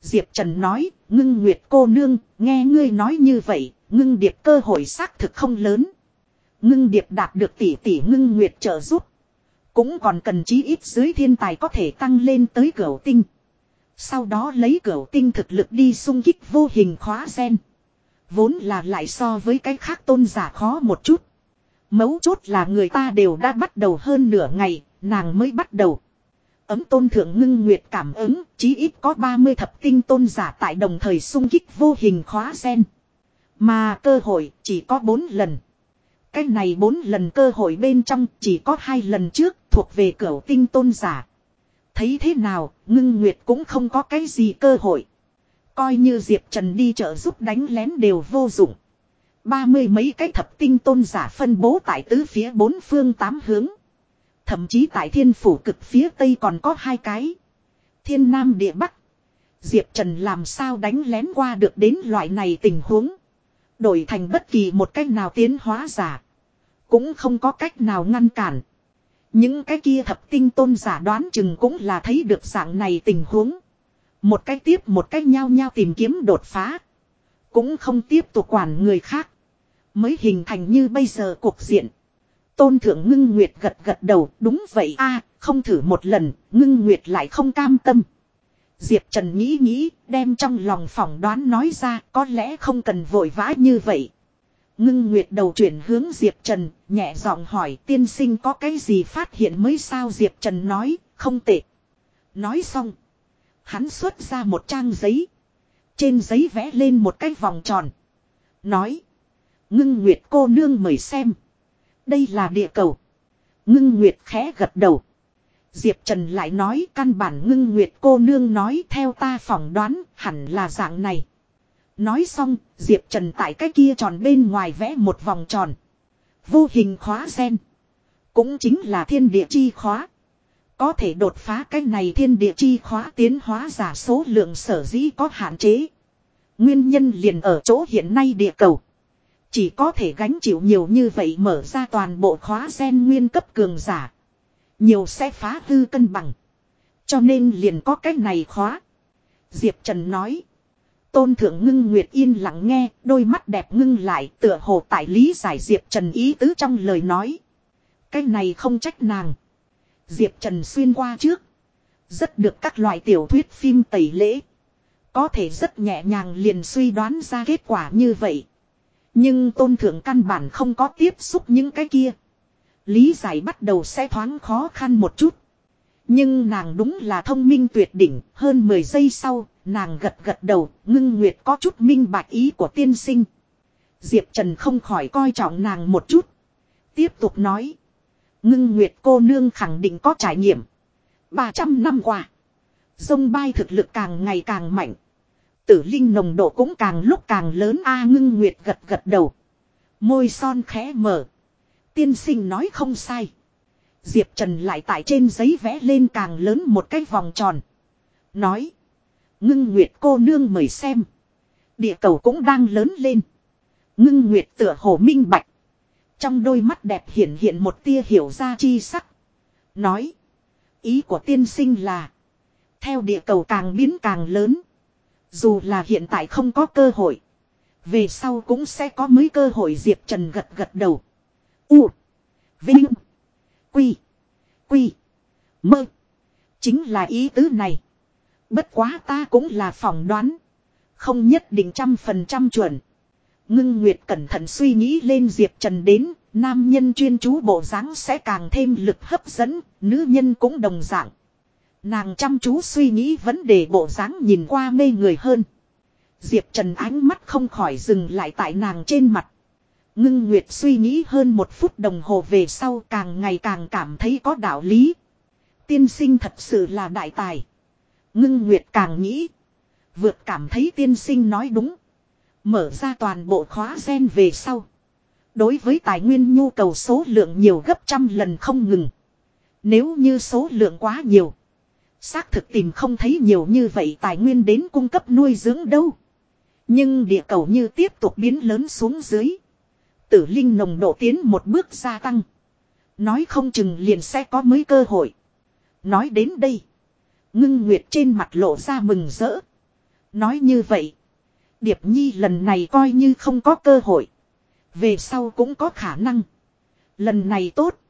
Speaker 1: Diệp Trần nói, ngưng nguyệt cô nương, nghe ngươi nói như vậy, ngưng điệp cơ hội xác thực không lớn. Ngưng điệp đạt được tỷ tỷ ngưng nguyệt trợ giúp. Cũng còn cần chí ít dưới thiên tài có thể tăng lên tới cửa tinh. Sau đó lấy cửa tinh thực lực đi xung kích vô hình khóa sen. Vốn là lại so với cái khác tôn giả khó một chút. Mấu chốt là người ta đều đã bắt đầu hơn nửa ngày, nàng mới bắt đầu. Ấm tôn thượng ngưng nguyệt cảm ứng, chí ít có 30 thập tinh tôn giả tại đồng thời sung kích vô hình khóa sen. Mà cơ hội chỉ có 4 lần. Cái này 4 lần cơ hội bên trong chỉ có hai lần trước thuộc về cửa tinh tôn giả. Thấy thế nào, ngưng nguyệt cũng không có cái gì cơ hội. Coi như Diệp Trần đi trợ giúp đánh lén đều vô dụng. Ba mươi mấy cái thập tinh tôn giả phân bố tại tứ phía bốn phương tám hướng. Thậm chí tại thiên phủ cực phía tây còn có hai cái. Thiên nam địa bắc. Diệp Trần làm sao đánh lén qua được đến loại này tình huống. Đổi thành bất kỳ một cách nào tiến hóa giả. Cũng không có cách nào ngăn cản. Những cái kia thập tinh tôn giả đoán chừng cũng là thấy được dạng này tình huống. Một cách tiếp một cách nhau nhau tìm kiếm đột phá. Cũng không tiếp tục quản người khác. Mới hình thành như bây giờ cuộc diện. Tôn thượng ngưng nguyệt gật gật đầu, đúng vậy a, không thử một lần, ngưng nguyệt lại không cam tâm. Diệp Trần nghĩ nghĩ, đem trong lòng phỏng đoán nói ra, có lẽ không cần vội vã như vậy. Ngưng nguyệt đầu chuyển hướng Diệp Trần, nhẹ giọng hỏi, tiên sinh có cái gì phát hiện mới sao Diệp Trần nói, không tệ. Nói xong. Hắn xuất ra một trang giấy. Trên giấy vẽ lên một cái vòng tròn. Nói. Ngưng Nguyệt cô nương mời xem. Đây là địa cầu. Ngưng Nguyệt khẽ gật đầu. Diệp Trần lại nói căn bản ngưng Nguyệt cô nương nói theo ta phỏng đoán hẳn là dạng này. Nói xong, Diệp Trần tại cái kia tròn bên ngoài vẽ một vòng tròn. Vô hình khóa sen. Cũng chính là thiên địa chi khóa. Có thể đột phá cái này thiên địa chi khóa tiến hóa giả số lượng sở dĩ có hạn chế. Nguyên nhân liền ở chỗ hiện nay địa cầu. Chỉ có thể gánh chịu nhiều như vậy mở ra toàn bộ khóa sen nguyên cấp cường giả. Nhiều sẽ phá hư cân bằng. Cho nên liền có cái này khóa. Diệp Trần nói. Tôn thượng ngưng nguyệt yên lặng nghe, đôi mắt đẹp ngưng lại tựa hồ tại lý giải Diệp Trần ý tứ trong lời nói. Cái này không trách nàng. Diệp Trần xuyên qua trước. Rất được các loại tiểu thuyết phim tẩy lễ. Có thể rất nhẹ nhàng liền suy đoán ra kết quả như vậy. Nhưng tôn thượng căn bản không có tiếp xúc những cái kia. Lý giải bắt đầu sẽ thoáng khó khăn một chút. Nhưng nàng đúng là thông minh tuyệt đỉnh, hơn 10 giây sau, nàng gật gật đầu, ngưng nguyệt có chút minh bạch ý của tiên sinh. Diệp Trần không khỏi coi trọng nàng một chút. Tiếp tục nói. Ngưng Nguyệt cô nương khẳng định có trải nghiệm. 300 năm qua. Dông bay thực lực càng ngày càng mạnh. Tử linh nồng độ cũng càng lúc càng lớn a ngưng Nguyệt gật gật đầu. Môi son khẽ mở. Tiên sinh nói không sai. Diệp Trần lại tại trên giấy vẽ lên càng lớn một cái vòng tròn. Nói. Ngưng Nguyệt cô nương mời xem. Địa cầu cũng đang lớn lên. Ngưng Nguyệt tựa hồ minh bạch. Trong đôi mắt đẹp hiện hiện một tia hiểu ra chi sắc. Nói. Ý của tiên sinh là. Theo địa cầu càng biến càng lớn. Dù là hiện tại không có cơ hội. Về sau cũng sẽ có mấy cơ hội Diệp Trần gật gật đầu. U. Vinh. Quy. Quy. Mơ. Chính là ý tứ này. Bất quá ta cũng là phỏng đoán. Không nhất định trăm phần trăm chuẩn. Ngưng Nguyệt cẩn thận suy nghĩ lên Diệp Trần đến, nam nhân chuyên chú bộ dáng sẽ càng thêm lực hấp dẫn, nữ nhân cũng đồng dạng. Nàng chăm chú suy nghĩ vấn đề bộ dáng nhìn qua mê người hơn. Diệp Trần ánh mắt không khỏi dừng lại tại nàng trên mặt. Ngưng Nguyệt suy nghĩ hơn một phút đồng hồ về sau càng ngày càng cảm thấy có đạo lý. Tiên sinh thật sự là đại tài. Ngưng Nguyệt càng nghĩ. Vượt cảm thấy tiên sinh nói đúng. Mở ra toàn bộ khóa gen về sau. Đối với tài nguyên nhu cầu số lượng nhiều gấp trăm lần không ngừng. Nếu như số lượng quá nhiều. Xác thực tìm không thấy nhiều như vậy tài nguyên đến cung cấp nuôi dưỡng đâu. Nhưng địa cầu như tiếp tục biến lớn xuống dưới. Tử linh nồng độ tiến một bước gia tăng. Nói không chừng liền sẽ có mấy cơ hội. Nói đến đây. Ngưng Nguyệt trên mặt lộ ra mừng rỡ. Nói như vậy. Điệp Nhi lần này coi như không có cơ hội. Về sau cũng có khả năng. Lần này tốt.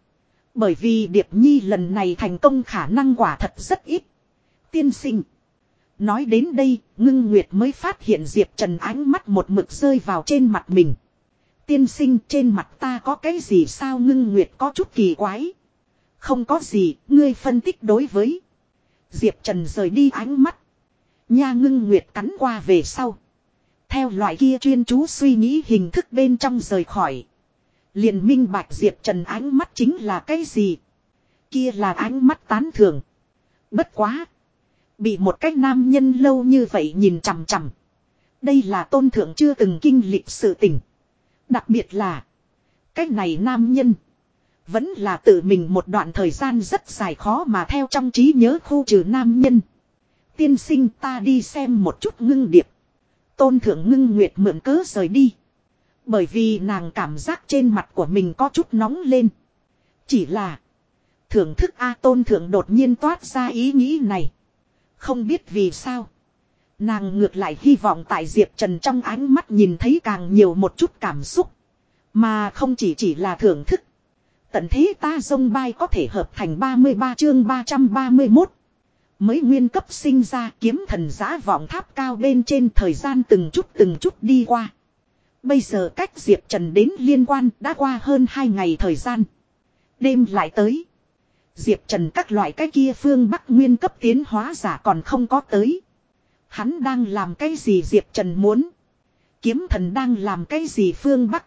Speaker 1: Bởi vì Điệp Nhi lần này thành công khả năng quả thật rất ít. Tiên sinh. Nói đến đây, ngưng nguyệt mới phát hiện Diệp Trần ánh mắt một mực rơi vào trên mặt mình. Tiên sinh trên mặt ta có cái gì sao ngưng nguyệt có chút kỳ quái. Không có gì, ngươi phân tích đối với. Diệp Trần rời đi ánh mắt. Nha ngưng nguyệt cắn qua về sau. Theo loại kia chuyên chú suy nghĩ hình thức bên trong rời khỏi liền minh bạch Diệp Trần ánh mắt chính là cái gì? Kia là ánh mắt tán thường. Bất quá. Bị một cái nam nhân lâu như vậy nhìn chằm chằm. Đây là tôn thượng chưa từng kinh lịch sự tình. Đặc biệt là. Cái này nam nhân. Vẫn là tự mình một đoạn thời gian rất dài khó mà theo trong trí nhớ khu trừ nam nhân. Tiên sinh ta đi xem một chút ngưng điệp. Tôn thượng ngưng nguyệt mượn cớ rời đi. Bởi vì nàng cảm giác trên mặt của mình có chút nóng lên. Chỉ là. Thưởng thức A tôn thượng đột nhiên toát ra ý nghĩ này. Không biết vì sao. Nàng ngược lại hy vọng tại Diệp Trần trong ánh mắt nhìn thấy càng nhiều một chút cảm xúc. Mà không chỉ chỉ là thưởng thức. Tận thế ta dông bay có thể hợp thành 33 chương 331. Mới nguyên cấp sinh ra kiếm thần giã vọng tháp cao bên trên thời gian từng chút từng chút đi qua. Bây giờ cách Diệp Trần đến liên quan đã qua hơn 2 ngày thời gian. Đêm lại tới. Diệp Trần các loại cái kia phương Bắc nguyên cấp tiến hóa giả còn không có tới. Hắn đang làm cái gì Diệp Trần muốn. Kiếm thần đang làm cái gì phương Bắc.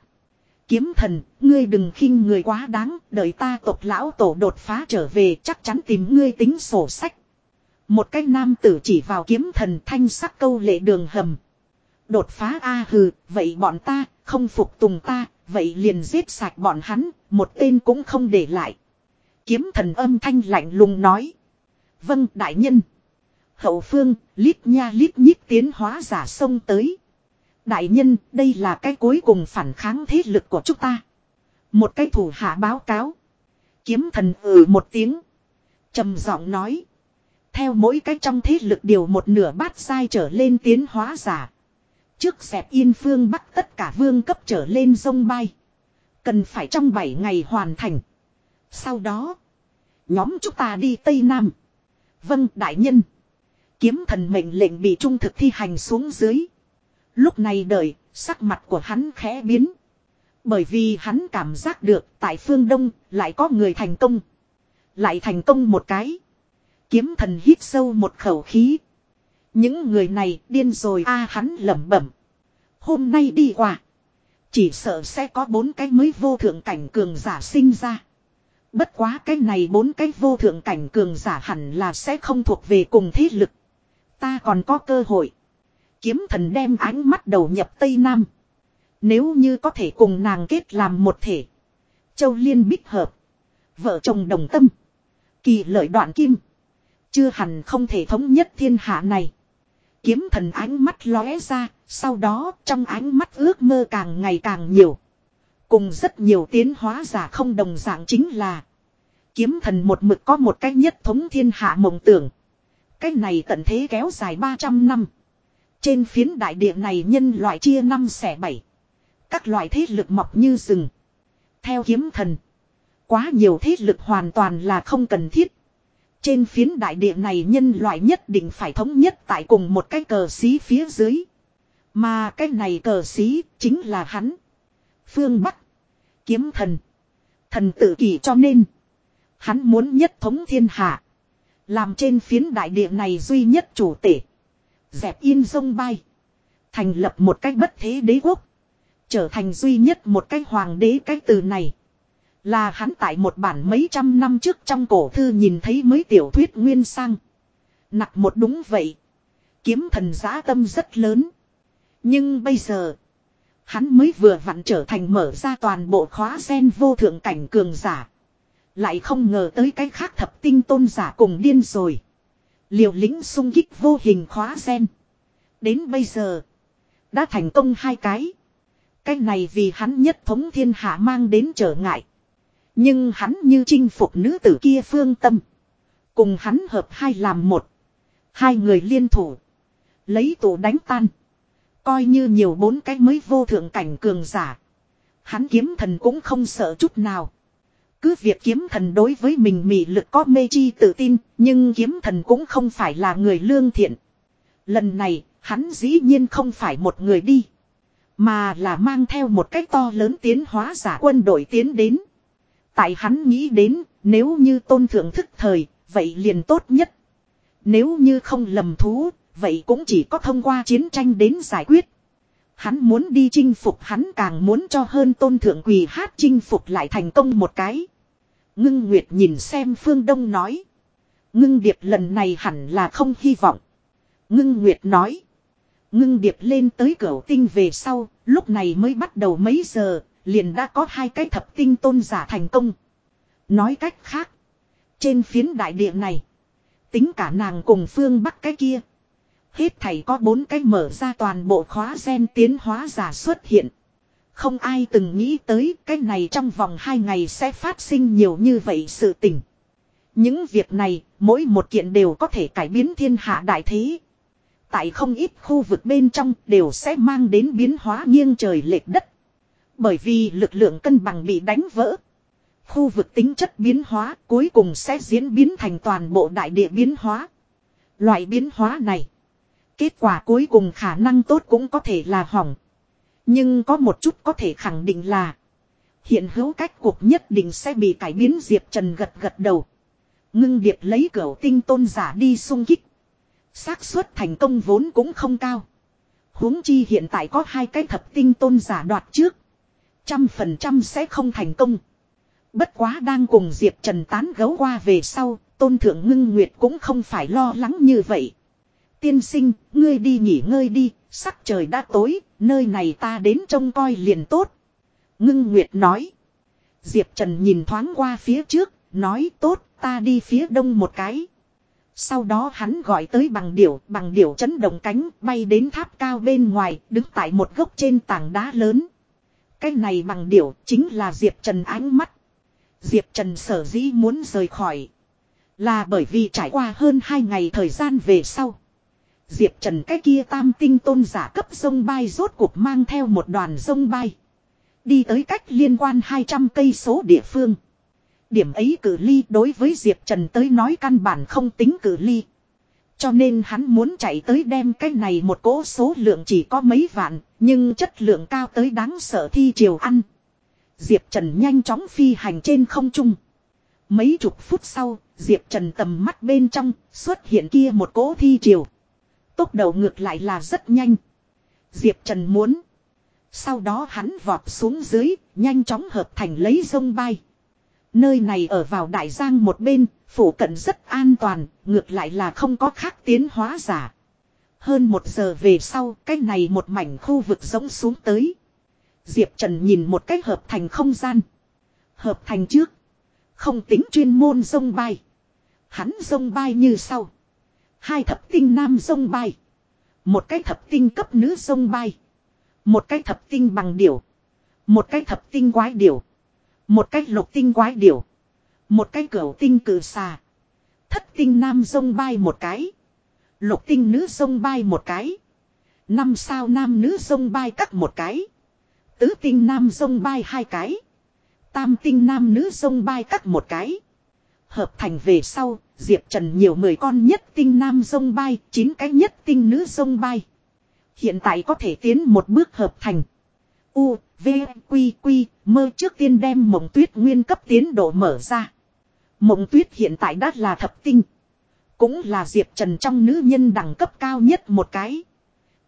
Speaker 1: Kiếm thần, ngươi đừng khinh người quá đáng, đợi ta tộc lão tổ đột phá trở về chắc chắn tìm ngươi tính sổ sách. Một cái nam tử chỉ vào kiếm thần thanh sắc câu lệ đường hầm. Đột phá A hừ, vậy bọn ta, không phục tùng ta, vậy liền giết sạch bọn hắn, một tên cũng không để lại. Kiếm thần âm thanh lạnh lùng nói. Vâng đại nhân. Hậu phương, lít nha lít nhít tiến hóa giả sông tới. Đại nhân, đây là cái cuối cùng phản kháng thế lực của chúng ta. Một cái thủ hạ báo cáo. Kiếm thần ừ một tiếng. trầm giọng nói. Theo mỗi cái trong thế lực điều một nửa bát sai trở lên tiến hóa giả. Trước xẹp yên phương bắc tất cả vương cấp trở lên sông bay. Cần phải trong 7 ngày hoàn thành. Sau đó. Nhóm chúng ta đi Tây Nam. Vâng đại nhân. Kiếm thần mệnh lệnh bị trung thực thi hành xuống dưới. Lúc này đợi, sắc mặt của hắn khẽ biến. Bởi vì hắn cảm giác được tại phương Đông lại có người thành công. Lại thành công một cái. Kiếm thần hít sâu một khẩu khí. Những người này điên rồi a à, hắn lẩm bẩm. Hôm nay đi qua. Chỉ sợ sẽ có bốn cái mới vô thượng cảnh cường giả sinh ra. Bất quá cái này bốn cái vô thượng cảnh cường giả hẳn là sẽ không thuộc về cùng thế lực. Ta còn có cơ hội. Kiếm thần đem ánh mắt đầu nhập Tây Nam. Nếu như có thể cùng nàng kết làm một thể. Châu Liên bích hợp. Vợ chồng đồng tâm. Kỳ lợi đoạn kim. Chưa hẳn không thể thống nhất thiên hạ này. Kiếm thần ánh mắt lóe ra. Sau đó trong ánh mắt ước mơ càng ngày càng nhiều. Cùng rất nhiều tiến hóa giả không đồng dạng chính là. Kiếm thần một mực có một cách nhất thống thiên hạ mộng tưởng. Cái này tận thế kéo dài 300 năm. Trên phiến đại địa này nhân loại chia năm xẻ bảy. Các loại thế lực mọc như rừng. Theo kiếm thần. Quá nhiều thế lực hoàn toàn là không cần thiết. Trên phiến đại địa này nhân loại nhất định phải thống nhất tại cùng một cái cờ xí phía dưới. Mà cái này cờ xí chính là hắn. Phương Bắc. Kiếm thần. Thần tự kỷ cho nên. Hắn muốn nhất thống thiên hạ. Làm trên phiến đại địa này duy nhất chủ tể. Dẹp yên sông bay. Thành lập một cách bất thế đế quốc. Trở thành duy nhất một cách hoàng đế cách từ này. Là hắn tại một bản mấy trăm năm trước trong cổ thư nhìn thấy mới tiểu thuyết nguyên sang. Nặc một đúng vậy. Kiếm thần giã tâm rất lớn. Nhưng bây giờ. Hắn mới vừa vặn trở thành mở ra toàn bộ khóa sen vô thượng cảnh cường giả. Lại không ngờ tới cái khác thập tinh tôn giả cùng điên rồi. Liều lĩnh sung kích vô hình khóa sen. Đến bây giờ. Đã thành công hai cái. Cái này vì hắn nhất thống thiên hạ mang đến trở ngại. Nhưng hắn như chinh phục nữ tử kia phương tâm. Cùng hắn hợp hai làm một. Hai người liên thủ. Lấy tủ đánh tan. Coi như nhiều bốn cái mới vô thượng cảnh cường giả. Hắn kiếm thần cũng không sợ chút nào. Cứ việc kiếm thần đối với mình mị lực có mê chi tự tin, nhưng kiếm thần cũng không phải là người lương thiện. Lần này, hắn dĩ nhiên không phải một người đi. Mà là mang theo một cách to lớn tiến hóa giả quân đội tiến đến. Tại hắn nghĩ đến, nếu như tôn thượng thức thời, vậy liền tốt nhất. Nếu như không lầm thú, vậy cũng chỉ có thông qua chiến tranh đến giải quyết. Hắn muốn đi chinh phục hắn càng muốn cho hơn tôn thượng quỳ hát chinh phục lại thành công một cái. Ngưng Nguyệt nhìn xem Phương Đông nói. Ngưng Điệp lần này hẳn là không hy vọng. Ngưng Nguyệt nói. Ngưng Điệp lên tới cửa tinh về sau, lúc này mới bắt đầu mấy giờ, liền đã có hai cái thập tinh tôn giả thành công. Nói cách khác, trên phiến đại địa này, tính cả nàng cùng phương bắc cái kia. Hết thầy có bốn cái mở ra toàn bộ khóa gen tiến hóa giả xuất hiện. Không ai từng nghĩ tới cái này trong vòng hai ngày sẽ phát sinh nhiều như vậy sự tình. Những việc này, mỗi một kiện đều có thể cải biến thiên hạ đại thế. Tại không ít khu vực bên trong đều sẽ mang đến biến hóa nghiêng trời lệch đất. Bởi vì lực lượng cân bằng bị đánh vỡ. Khu vực tính chất biến hóa cuối cùng sẽ diễn biến thành toàn bộ đại địa biến hóa. Loại biến hóa này. Kết quả cuối cùng khả năng tốt cũng có thể là hỏng. Nhưng có một chút có thể khẳng định là. Hiện hữu cách cuộc nhất định sẽ bị cải biến Diệp Trần gật gật đầu. Ngưng điệp lấy cửa tinh tôn giả đi sung kích. xác suất thành công vốn cũng không cao. huống chi hiện tại có hai cái thập tinh tôn giả đoạt trước. Trăm phần trăm sẽ không thành công. Bất quá đang cùng Diệp Trần tán gấu qua về sau, tôn thượng ngưng nguyệt cũng không phải lo lắng như vậy. Tiên sinh, ngươi đi nghỉ ngơi đi, sắc trời đã tối, nơi này ta đến trông coi liền tốt. Ngưng nguyệt nói. Diệp Trần nhìn thoáng qua phía trước, nói tốt, ta đi phía đông một cái. Sau đó hắn gọi tới bằng điểu, bằng điểu chấn động cánh, bay đến tháp cao bên ngoài, đứng tại một gốc trên tảng đá lớn. Cái này bằng điểu chính là Diệp Trần ánh mắt. Diệp Trần sở dĩ muốn rời khỏi. Là bởi vì trải qua hơn 2 ngày thời gian về sau. Diệp Trần cái kia tam tinh tôn giả cấp sông bay rốt cuộc mang theo một đoàn sông bay. Đi tới cách liên quan 200 cây số địa phương. Điểm ấy cử ly đối với Diệp Trần tới nói căn bản không tính cử ly. Cho nên hắn muốn chạy tới đem cái này một cỗ số lượng chỉ có mấy vạn, nhưng chất lượng cao tới đáng sợ thi triều ăn. Diệp Trần nhanh chóng phi hành trên không trung. Mấy chục phút sau, Diệp Trần tầm mắt bên trong, xuất hiện kia một cỗ thi triều. Tốc độ ngược lại là rất nhanh. Diệp Trần muốn. Sau đó hắn vọt xuống dưới, nhanh chóng hợp thành lấy sông bay. Nơi này ở vào đại giang một bên, phủ cận rất an toàn, ngược lại là không có khác tiến hóa giả. Hơn một giờ về sau, cái này một mảnh khu vực giống xuống tới. Diệp Trần nhìn một cách hợp thành không gian. Hợp thành trước. Không tính chuyên môn sông bay. Hắn sông bay như sau. Hai thập tinh nam sông bay. Một cái thập tinh cấp nữ sông bay. Một cái thập tinh bằng điểu. Một cái thập tinh quái điểu. Một cái lục tinh quái điểu. Một cái cửu tinh cử xà. Thất tinh nam sông bay một cái. Lục tinh nữ sông bay một cái. Năm sao nam nữ sông bay cắt một cái. Tứ tinh nam sông bay hai cái. Tam tinh nam nữ sông bay cắt một cái. Hợp thành về sau, Diệp Trần nhiều mười con nhất tinh nam sông bay, chín cái nhất tinh nữ sông bay. Hiện tại có thể tiến một bước hợp thành. U, V, Quy, Quy, mơ trước tiên đem mộng tuyết nguyên cấp tiến độ mở ra. Mộng tuyết hiện tại đã là thập tinh. Cũng là Diệp Trần trong nữ nhân đẳng cấp cao nhất một cái.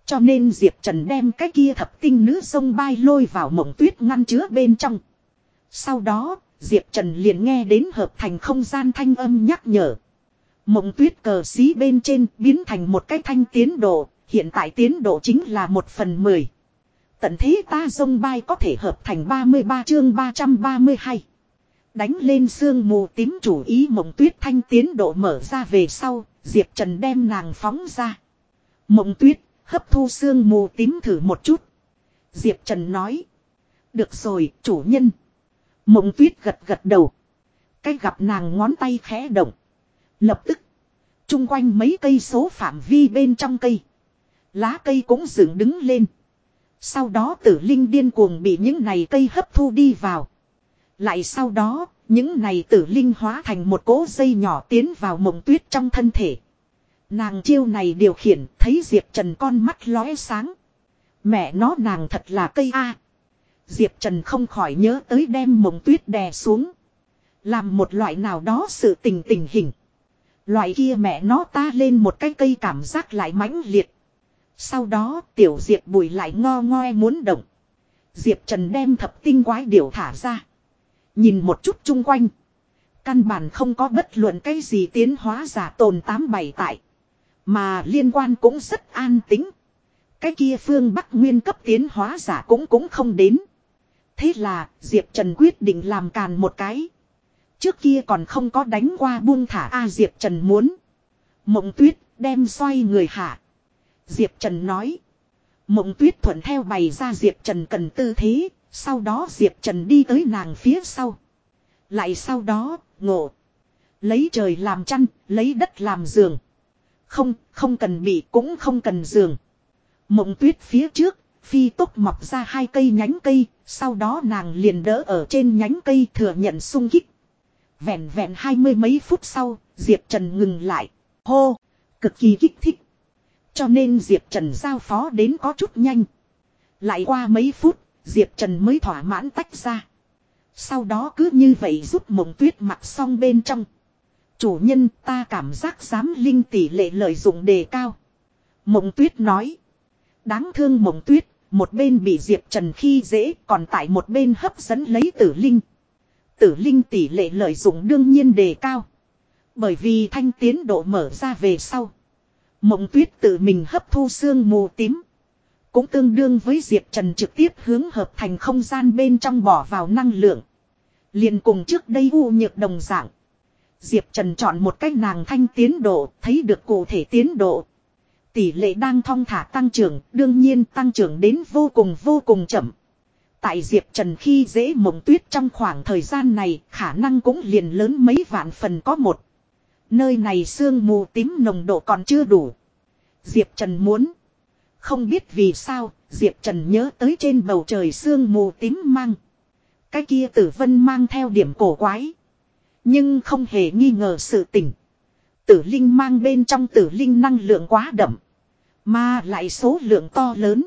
Speaker 1: Cho nên Diệp Trần đem cái kia thập tinh nữ sông bay lôi vào mộng tuyết ngăn chứa bên trong. Sau đó, Diệp Trần liền nghe đến hợp thành không gian thanh âm nhắc nhở. Mộng tuyết cờ xí bên trên biến thành một cái thanh tiến độ, hiện tại tiến độ chính là một phần mười. Tận thế ta dông bay có thể hợp thành 33 chương 332. Đánh lên sương mù tím chủ ý mộng tuyết thanh tiến độ mở ra về sau, Diệp Trần đem nàng phóng ra. Mộng tuyết, hấp thu sương mù tím thử một chút. Diệp Trần nói. Được rồi, chủ nhân. Mộng tuyết gật gật đầu. Cái gặp nàng ngón tay khẽ động. Lập tức. chung quanh mấy cây số phạm vi bên trong cây. Lá cây cũng dựng đứng lên. Sau đó tử linh điên cuồng bị những này cây hấp thu đi vào. Lại sau đó, những này tử linh hóa thành một cỗ dây nhỏ tiến vào mộng tuyết trong thân thể. Nàng chiêu này điều khiển thấy Diệp Trần con mắt lóe sáng. Mẹ nó nàng thật là cây A. Diệp Trần không khỏi nhớ tới đem mộng tuyết đè xuống. Làm một loại nào đó sự tình tình hình. Loại kia mẹ nó ta lên một cái cây cảm giác lại mãnh liệt. Sau đó tiểu Diệp bùi lại ngo ngoe muốn động. Diệp Trần đem thập tinh quái điểu thả ra. Nhìn một chút chung quanh. Căn bản không có bất luận cái gì tiến hóa giả tồn tám bảy tại. Mà liên quan cũng rất an tính. Cái kia phương Bắc Nguyên cấp tiến hóa giả cũng cũng không đến. Thế là Diệp Trần quyết định làm càn một cái. Trước kia còn không có đánh qua buông thả A Diệp Trần muốn. Mộng tuyết đem xoay người hạ. Diệp Trần nói. Mộng tuyết thuận theo bày ra Diệp Trần cần tư thế. Sau đó Diệp Trần đi tới nàng phía sau. Lại sau đó, ngộ. Lấy trời làm chăn, lấy đất làm giường. Không, không cần bị cũng không cần giường. Mộng tuyết phía trước, phi tốc mọc ra hai cây nhánh cây, sau đó nàng liền đỡ ở trên nhánh cây thừa nhận sung kích. Vẹn vẹn hai mươi mấy phút sau, Diệp Trần ngừng lại. Hô! Cực kỳ kích thích. Cho nên Diệp Trần giao phó đến có chút nhanh. Lại qua mấy phút, Diệp Trần mới thỏa mãn tách ra. Sau đó cứ như vậy giúp mộng tuyết mặc xong bên trong. Chủ nhân ta cảm giác dám linh tỷ lệ lợi dụng đề cao. Mộng tuyết nói. Đáng thương mộng tuyết, một bên bị Diệp Trần khi dễ còn tại một bên hấp dẫn lấy tử linh. Tử linh tỷ lệ lợi dụng đương nhiên đề cao. Bởi vì thanh tiến độ mở ra về sau. Mộng tuyết tự mình hấp thu xương mù tím. Cũng tương đương với Diệp Trần trực tiếp hướng hợp thành không gian bên trong bỏ vào năng lượng. liền cùng trước đây u nhược đồng dạng. Diệp Trần chọn một cách nàng thanh tiến độ, thấy được cụ thể tiến độ. Tỷ lệ đang thong thả tăng trưởng, đương nhiên tăng trưởng đến vô cùng vô cùng chậm. Tại Diệp Trần khi dễ mộng tuyết trong khoảng thời gian này, khả năng cũng liền lớn mấy vạn phần có một. Nơi này sương mù tím nồng độ còn chưa đủ. Diệp Trần muốn. Không biết vì sao, Diệp Trần nhớ tới trên bầu trời sương mù tím mang. Cái kia tử vân mang theo điểm cổ quái. Nhưng không hề nghi ngờ sự tình. Tử linh mang bên trong tử linh năng lượng quá đậm. Mà lại số lượng to lớn.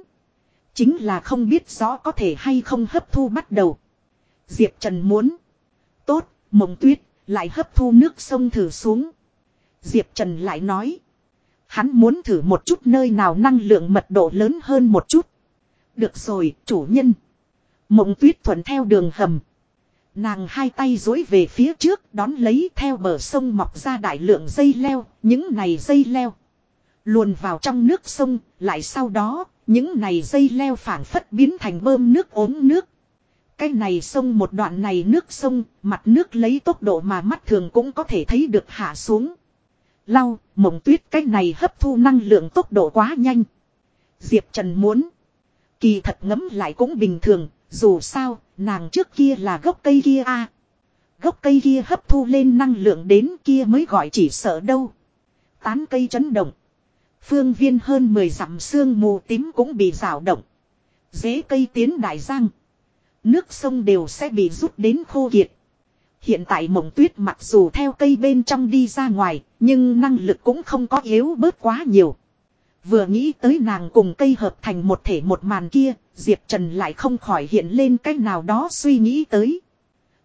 Speaker 1: Chính là không biết rõ có thể hay không hấp thu bắt đầu. Diệp Trần muốn. Tốt, mộng tuyết, lại hấp thu nước sông thử xuống. Diệp Trần lại nói. Hắn muốn thử một chút nơi nào năng lượng mật độ lớn hơn một chút. Được rồi, chủ nhân. Mộng tuyết thuận theo đường hầm. Nàng hai tay dối về phía trước đón lấy theo bờ sông mọc ra đại lượng dây leo, những này dây leo. Luồn vào trong nước sông, lại sau đó, những này dây leo phản phất biến thành bơm nước ốm nước. Cái này sông một đoạn này nước sông, mặt nước lấy tốc độ mà mắt thường cũng có thể thấy được hạ xuống. Lau, mộng tuyết cái này hấp thu năng lượng tốc độ quá nhanh. Diệp Trần muốn. Kỳ thật ngấm lại cũng bình thường, dù sao, nàng trước kia là gốc cây kia a Gốc cây kia hấp thu lên năng lượng đến kia mới gọi chỉ sợ đâu. Tán cây chấn động. Phương viên hơn 10 dặm xương mù tím cũng bị rào động. Dế cây tiến đại giang. Nước sông đều sẽ bị rút đến khô kiệt. Hiện tại mộng tuyết mặc dù theo cây bên trong đi ra ngoài, nhưng năng lực cũng không có yếu bớt quá nhiều. Vừa nghĩ tới nàng cùng cây hợp thành một thể một màn kia, Diệp Trần lại không khỏi hiện lên cách nào đó suy nghĩ tới.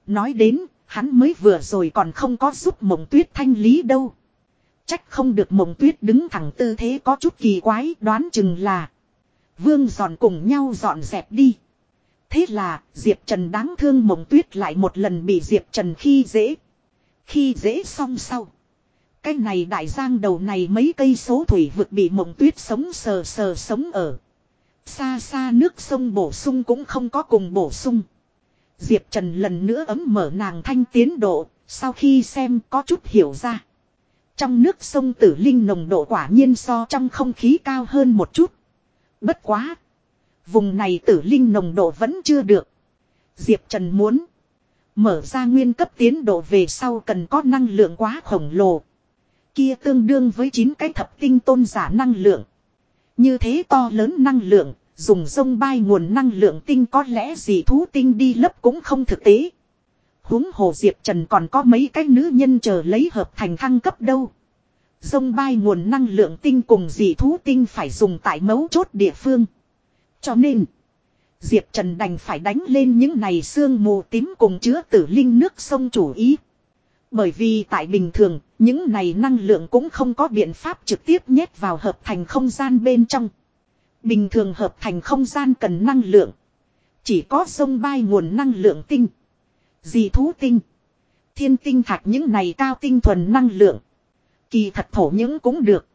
Speaker 1: Nói đến, hắn mới vừa rồi còn không có giúp mộng tuyết thanh lý đâu. Trách không được mộng tuyết đứng thẳng tư thế có chút kỳ quái đoán chừng là. Vương dọn cùng nhau dọn dẹp đi. Thế là Diệp Trần đáng thương mộng tuyết lại một lần bị Diệp Trần khi dễ. Khi dễ xong sau. Cái này đại giang đầu này mấy cây số thủy vực bị mộng tuyết sống sờ sờ sống ở. Xa xa nước sông bổ sung cũng không có cùng bổ sung. Diệp Trần lần nữa ấm mở nàng thanh tiến độ, sau khi xem có chút hiểu ra. Trong nước sông tử linh nồng độ quả nhiên so trong không khí cao hơn một chút. Bất quá. Vùng này tử linh nồng độ vẫn chưa được. Diệp Trần muốn. Mở ra nguyên cấp tiến độ về sau cần có năng lượng quá khổng lồ. Kia tương đương với 9 cái thập tinh tôn giả năng lượng. Như thế to lớn năng lượng, dùng sông bay nguồn năng lượng tinh có lẽ gì thú tinh đi lấp cũng không thực tế huống hồ Diệp Trần còn có mấy cái nữ nhân chờ lấy hợp thành thăng cấp đâu. Dông bay nguồn năng lượng tinh cùng dị thú tinh phải dùng tại mấu chốt địa phương. Cho nên, Diệp Trần đành phải đánh lên những này xương mù tím cùng chứa tử linh nước sông chủ ý. Bởi vì tại bình thường, những này năng lượng cũng không có biện pháp trực tiếp nhét vào hợp thành không gian bên trong. Bình thường hợp thành không gian cần năng lượng. Chỉ có sông bay nguồn năng lượng tinh. dì thú tinh. Thiên tinh thạch những này cao tinh thuần năng lượng. Kỳ thật thổ những cũng được.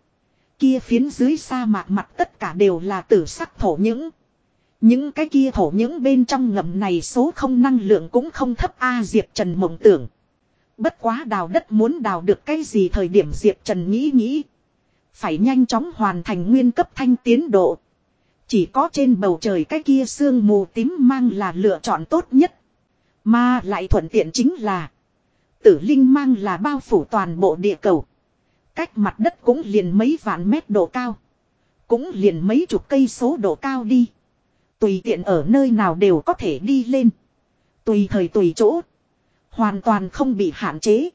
Speaker 1: Kia phiến dưới sa mạc mặt tất cả đều là tử sắc thổ những. Những cái kia thổ những bên trong ngầm này số không năng lượng cũng không thấp A Diệp Trần mộng tưởng. Bất quá đào đất muốn đào được cái gì thời điểm Diệp Trần nghĩ nghĩ. Phải nhanh chóng hoàn thành nguyên cấp thanh tiến độ. Chỉ có trên bầu trời cái kia sương mù tím mang là lựa chọn tốt nhất. Mà lại thuận tiện chính là. Tử linh mang là bao phủ toàn bộ địa cầu. Cách mặt đất cũng liền mấy vạn mét độ cao. Cũng liền mấy chục cây số độ cao đi. Tùy tiện ở nơi nào đều có thể đi lên. Tùy thời tùy chỗ. Hoàn toàn không bị hạn chế.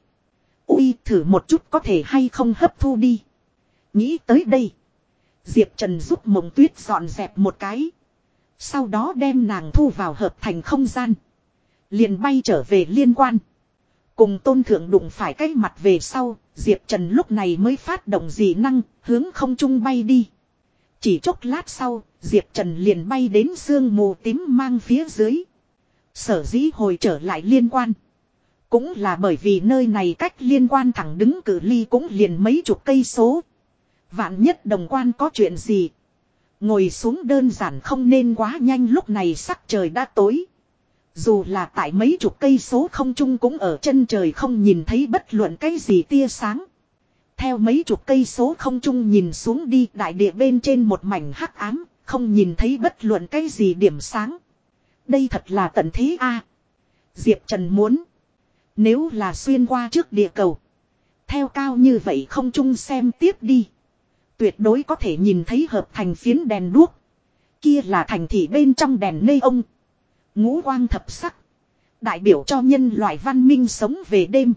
Speaker 1: Ui thử một chút có thể hay không hấp thu đi. Nghĩ tới đây. Diệp Trần giúp mộng tuyết dọn dẹp một cái. Sau đó đem nàng thu vào hợp thành không gian. Liền bay trở về liên quan. Cùng tôn thượng đụng phải cái mặt về sau, Diệp Trần lúc này mới phát động dị năng, hướng không trung bay đi. Chỉ chốc lát sau, Diệp Trần liền bay đến sương mù tím mang phía dưới. Sở dĩ hồi trở lại liên quan. Cũng là bởi vì nơi này cách liên quan thẳng đứng cử ly cũng liền mấy chục cây số. Vạn nhất đồng quan có chuyện gì. Ngồi xuống đơn giản không nên quá nhanh lúc này sắc trời đã tối. Dù là tại mấy chục cây số không trung cũng ở chân trời không nhìn thấy bất luận cái gì tia sáng. Theo mấy chục cây số không trung nhìn xuống đi đại địa bên trên một mảnh hắc ám, không nhìn thấy bất luận cái gì điểm sáng. Đây thật là tận thế a Diệp Trần muốn. Nếu là xuyên qua trước địa cầu. Theo cao như vậy không trung xem tiếp đi. Tuyệt đối có thể nhìn thấy hợp thành phiến đèn đuốc. Kia là thành thị bên trong đèn nê ông. Ngũ quang thập sắc. Đại biểu cho nhân loại văn minh sống về đêm.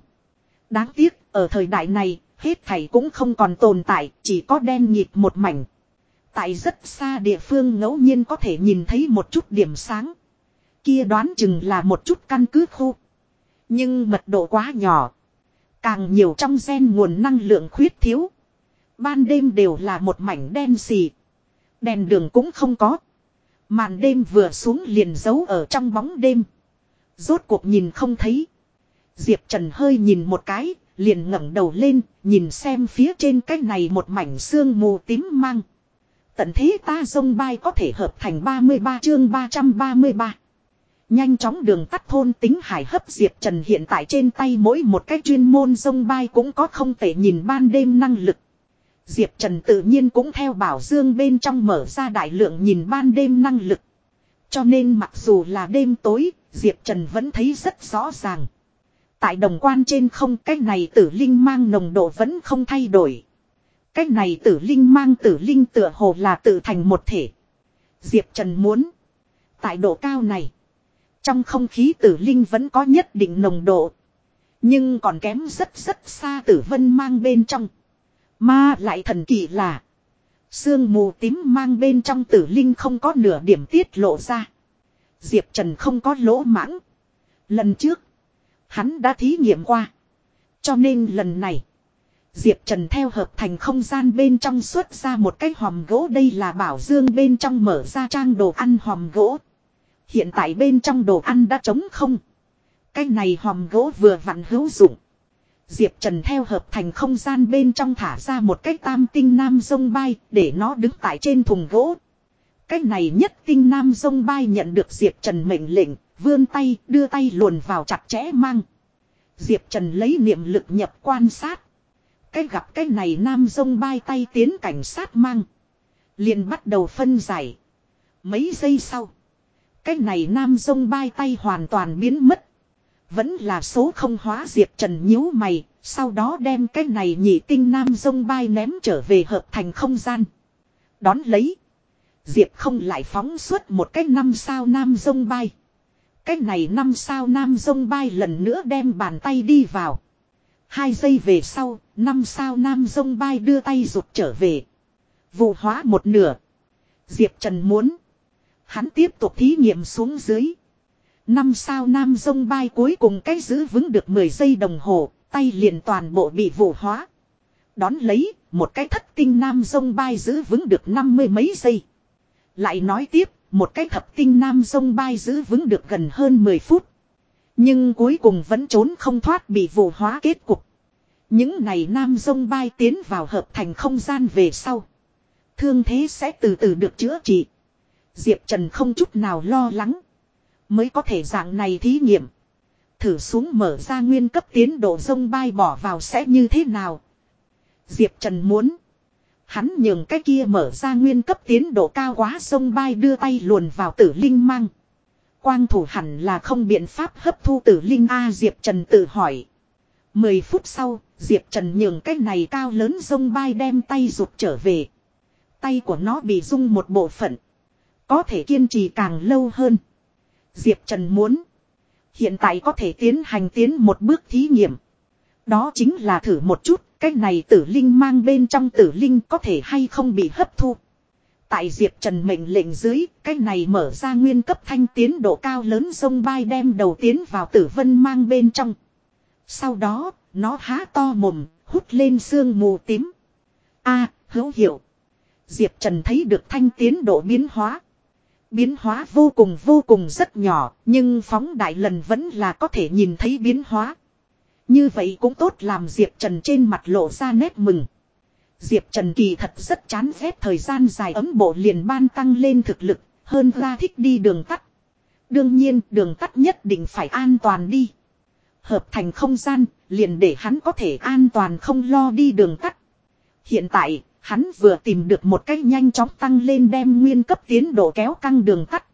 Speaker 1: Đáng tiếc, ở thời đại này, hết thảy cũng không còn tồn tại, chỉ có đen nhịp một mảnh. Tại rất xa địa phương ngẫu nhiên có thể nhìn thấy một chút điểm sáng. Kia đoán chừng là một chút căn cứ khu. Nhưng mật độ quá nhỏ. Càng nhiều trong gen nguồn năng lượng khuyết thiếu. Ban đêm đều là một mảnh đen xì. Đèn đường cũng không có. Màn đêm vừa xuống liền giấu ở trong bóng đêm. Rốt cuộc nhìn không thấy. Diệp Trần hơi nhìn một cái, liền ngẩng đầu lên, nhìn xem phía trên cái này một mảnh xương mù tím mang. Tận thế ta sông bay có thể hợp thành 33 chương 333. Nhanh chóng đường tắt thôn tính hải hấp Diệp Trần hiện tại trên tay mỗi một cái chuyên môn sông bay cũng có không thể nhìn ban đêm năng lực. Diệp Trần tự nhiên cũng theo bảo dương bên trong mở ra đại lượng nhìn ban đêm năng lực. Cho nên mặc dù là đêm tối, Diệp Trần vẫn thấy rất rõ ràng. Tại đồng quan trên không cái này tử linh mang nồng độ vẫn không thay đổi. Cái này tử linh mang tử linh tựa hồ là tự thành một thể. Diệp Trần muốn. Tại độ cao này. Trong không khí tử linh vẫn có nhất định nồng độ. Nhưng còn kém rất rất xa tử vân mang bên trong. Mà lại thần kỳ là. Sương mù tím mang bên trong tử linh không có nửa điểm tiết lộ ra. Diệp Trần không có lỗ mãng. Lần trước. Hắn đã thí nghiệm qua. Cho nên lần này. Diệp Trần theo hợp thành không gian bên trong xuất ra một cái hòm gỗ đây là bảo dương bên trong mở ra trang đồ ăn hòm gỗ. Hiện tại bên trong đồ ăn đã trống không. Cái này hòm gỗ vừa vặn hữu dụng. Diệp Trần theo hợp thành không gian bên trong thả ra một cái tam tinh nam sông bay để nó đứng tại trên thùng gỗ. Cái này nhất tinh nam sông bay nhận được Diệp Trần mệnh lệnh, vươn tay đưa tay luồn vào chặt chẽ mang. Diệp Trần lấy niệm lực nhập quan sát. Cái gặp cái này nam dông bay tay tiến cảnh sát mang. liền bắt đầu phân giải. Mấy giây sau. Cái này nam dông bay tay hoàn toàn biến mất. Vẫn là số không hóa Diệp Trần nhíu mày, sau đó đem cái này nhị tinh nam dông bay ném trở về hợp thành không gian. Đón lấy. Diệp không lại phóng suốt một cái năm sao nam dông bay. Cái này năm sao nam dông bay lần nữa đem bàn tay đi vào. Hai giây về sau, năm sao nam sông bay đưa tay rụt trở về. Vụ hóa một nửa. Diệp Trần muốn. Hắn tiếp tục thí nghiệm xuống dưới. Năm sao nam sông bay cuối cùng cái giữ vững được 10 giây đồng hồ, tay liền toàn bộ bị vụ hóa. Đón lấy, một cái thất tinh nam sông bay giữ vững được năm mươi mấy giây. Lại nói tiếp, một cái thập tinh nam sông bay giữ vững được gần hơn 10 phút. Nhưng cuối cùng vẫn trốn không thoát bị vụ hóa kết cục. Những này nam sông bay tiến vào hợp thành không gian về sau. Thương thế sẽ từ từ được chữa trị. Diệp Trần không chút nào lo lắng. Mới có thể dạng này thí nghiệm. Thử xuống mở ra nguyên cấp tiến độ sông bay bỏ vào sẽ như thế nào. Diệp Trần muốn. Hắn nhường cái kia mở ra nguyên cấp tiến độ cao quá sông bay đưa tay luồn vào tử linh mang. Quang thủ hẳn là không biện pháp hấp thu tử linh A Diệp Trần tự hỏi. Mười phút sau, Diệp Trần nhường cái này cao lớn sông bay đem tay rụt trở về. Tay của nó bị rung một bộ phận. Có thể kiên trì càng lâu hơn. Diệp Trần muốn. Hiện tại có thể tiến hành tiến một bước thí nghiệm. Đó chính là thử một chút, cái này tử linh mang bên trong tử linh có thể hay không bị hấp thu. Tại Diệp Trần mệnh lệnh dưới, cái này mở ra nguyên cấp thanh tiến độ cao lớn sông bay đem đầu tiến vào tử vân mang bên trong. Sau đó, nó há to mồm, hút lên sương mù tím. a hữu hiệu. Diệp Trần thấy được thanh tiến độ biến hóa. Biến hóa vô cùng vô cùng rất nhỏ, nhưng phóng đại lần vẫn là có thể nhìn thấy biến hóa. Như vậy cũng tốt làm Diệp Trần trên mặt lộ ra nét mừng. Diệp Trần kỳ thật rất chán ghét thời gian dài ấm bộ liền ban tăng lên thực lực, hơn ra thích đi đường tắt. Đương nhiên đường tắt nhất định phải an toàn đi. Hợp thành không gian, liền để hắn có thể an toàn không lo đi đường tắt. Hiện tại, hắn vừa tìm được một cách nhanh chóng tăng lên đem nguyên cấp tiến độ kéo căng đường tắt.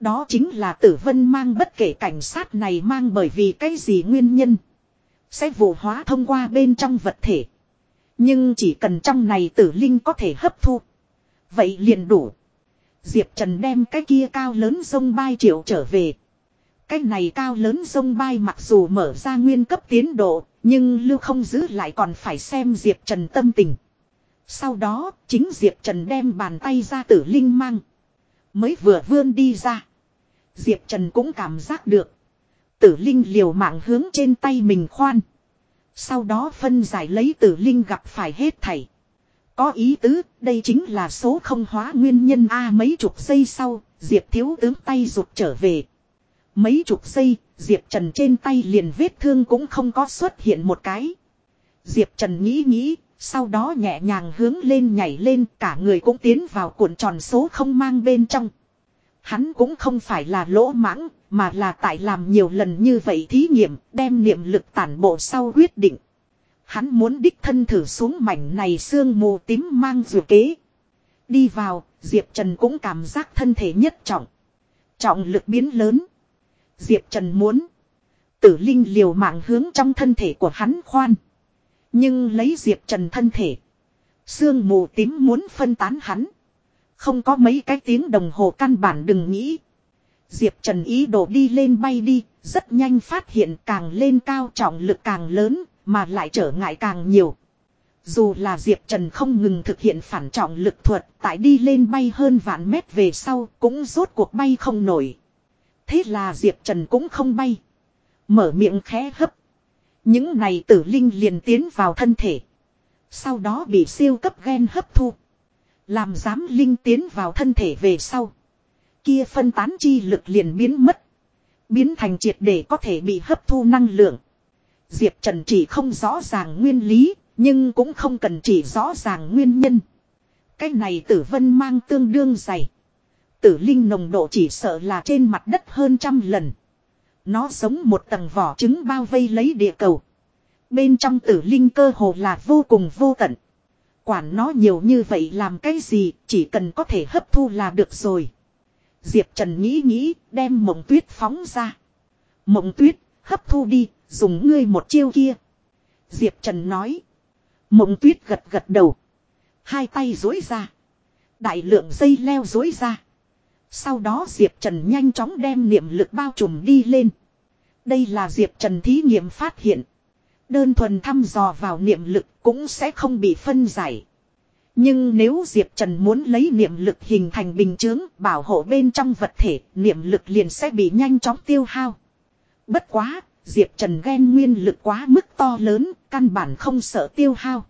Speaker 1: Đó chính là tử vân mang bất kể cảnh sát này mang bởi vì cái gì nguyên nhân. Sẽ vụ hóa thông qua bên trong vật thể. Nhưng chỉ cần trong này tử linh có thể hấp thu. Vậy liền đủ. Diệp Trần đem cái kia cao lớn sông bay triệu trở về. Cái này cao lớn sông bay mặc dù mở ra nguyên cấp tiến độ, nhưng lưu không giữ lại còn phải xem Diệp Trần tâm tình. Sau đó, chính Diệp Trần đem bàn tay ra tử linh mang. Mới vừa vươn đi ra. Diệp Trần cũng cảm giác được. Tử linh liều mạng hướng trên tay mình khoan. Sau đó phân giải lấy tử linh gặp phải hết thảy. Có ý tứ, đây chính là số không hóa nguyên nhân A mấy chục giây sau, Diệp thiếu tướng tay rụt trở về. Mấy chục giây, Diệp Trần trên tay liền vết thương cũng không có xuất hiện một cái. Diệp Trần nghĩ nghĩ, sau đó nhẹ nhàng hướng lên nhảy lên cả người cũng tiến vào cuộn tròn số không mang bên trong. Hắn cũng không phải là lỗ mãng, mà là tại làm nhiều lần như vậy thí nghiệm, đem niệm lực tản bộ sau quyết định. Hắn muốn đích thân thử xuống mảnh này sương mù tím mang dù kế. Đi vào, Diệp Trần cũng cảm giác thân thể nhất trọng. Trọng lực biến lớn. Diệp Trần muốn. Tử linh liều mạng hướng trong thân thể của hắn khoan. Nhưng lấy Diệp Trần thân thể. Sương mù tím muốn phân tán hắn. Không có mấy cái tiếng đồng hồ căn bản đừng nghĩ. Diệp Trần ý đồ đi lên bay đi, rất nhanh phát hiện càng lên cao trọng lực càng lớn, mà lại trở ngại càng nhiều. Dù là Diệp Trần không ngừng thực hiện phản trọng lực thuật, tại đi lên bay hơn vạn mét về sau, cũng rốt cuộc bay không nổi. Thế là Diệp Trần cũng không bay. Mở miệng khẽ hấp. Những này tử linh liền tiến vào thân thể. Sau đó bị siêu cấp gen hấp thu. Làm giám linh tiến vào thân thể về sau. Kia phân tán chi lực liền biến mất. Biến thành triệt để có thể bị hấp thu năng lượng. Diệp Trần chỉ không rõ ràng nguyên lý, nhưng cũng không cần chỉ rõ ràng nguyên nhân. Cái này tử vân mang tương đương dày. Tử linh nồng độ chỉ sợ là trên mặt đất hơn trăm lần. Nó giống một tầng vỏ trứng bao vây lấy địa cầu. Bên trong tử linh cơ hồ là vô cùng vô tận. Quản nó nhiều như vậy làm cái gì, chỉ cần có thể hấp thu là được rồi. Diệp Trần nghĩ nghĩ, đem mộng tuyết phóng ra. Mộng tuyết, hấp thu đi, dùng ngươi một chiêu kia. Diệp Trần nói. Mộng tuyết gật gật đầu. Hai tay dối ra. Đại lượng dây leo dối ra. Sau đó Diệp Trần nhanh chóng đem niệm lực bao trùm đi lên. Đây là Diệp Trần thí nghiệm phát hiện. Đơn thuần thăm dò vào niệm lực cũng sẽ không bị phân giải. Nhưng nếu Diệp Trần muốn lấy niệm lực hình thành bình chướng bảo hộ bên trong vật thể, niệm lực liền sẽ bị nhanh chóng tiêu hao. Bất quá, Diệp Trần ghen nguyên lực quá mức to lớn, căn bản không sợ tiêu hao.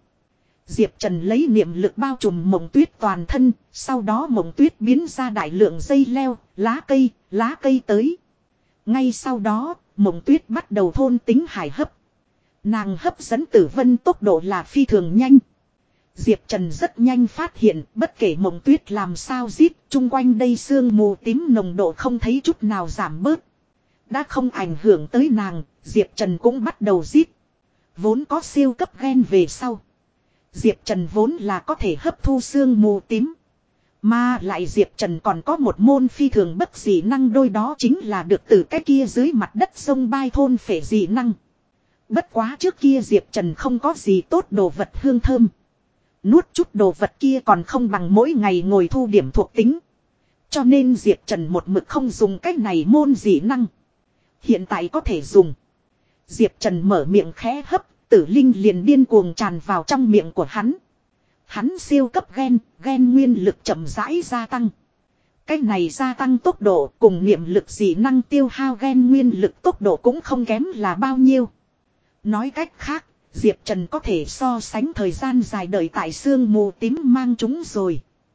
Speaker 1: Diệp Trần lấy niệm lực bao trùm mộng tuyết toàn thân, sau đó mộng tuyết biến ra đại lượng dây leo, lá cây, lá cây tới. Ngay sau đó, mộng tuyết bắt đầu thôn tính hải hấp. Nàng hấp dẫn tử vân tốc độ là phi thường nhanh. Diệp Trần rất nhanh phát hiện bất kể mộng tuyết làm sao giết chung quanh đây sương mù tím nồng độ không thấy chút nào giảm bớt. Đã không ảnh hưởng tới nàng, Diệp Trần cũng bắt đầu giết. Vốn có siêu cấp gen về sau. Diệp Trần vốn là có thể hấp thu xương mù tím. Mà lại Diệp Trần còn có một môn phi thường bất dị năng đôi đó chính là được từ cái kia dưới mặt đất sông bay thôn phệ dị năng. Bất quá trước kia Diệp Trần không có gì tốt đồ vật hương thơm. Nuốt chút đồ vật kia còn không bằng mỗi ngày ngồi thu điểm thuộc tính. Cho nên Diệp Trần một mực không dùng cách này môn dị năng. Hiện tại có thể dùng. Diệp Trần mở miệng khẽ hấp, tử linh liền điên cuồng tràn vào trong miệng của hắn. Hắn siêu cấp gen, gen nguyên lực chậm rãi gia tăng. Cách này gia tăng tốc độ cùng niệm lực dị năng tiêu hao gen nguyên lực tốc độ cũng không kém là bao nhiêu. Nói cách khác, Diệp Trần có thể so sánh thời gian dài đợi tại sương mù tím mang chúng rồi.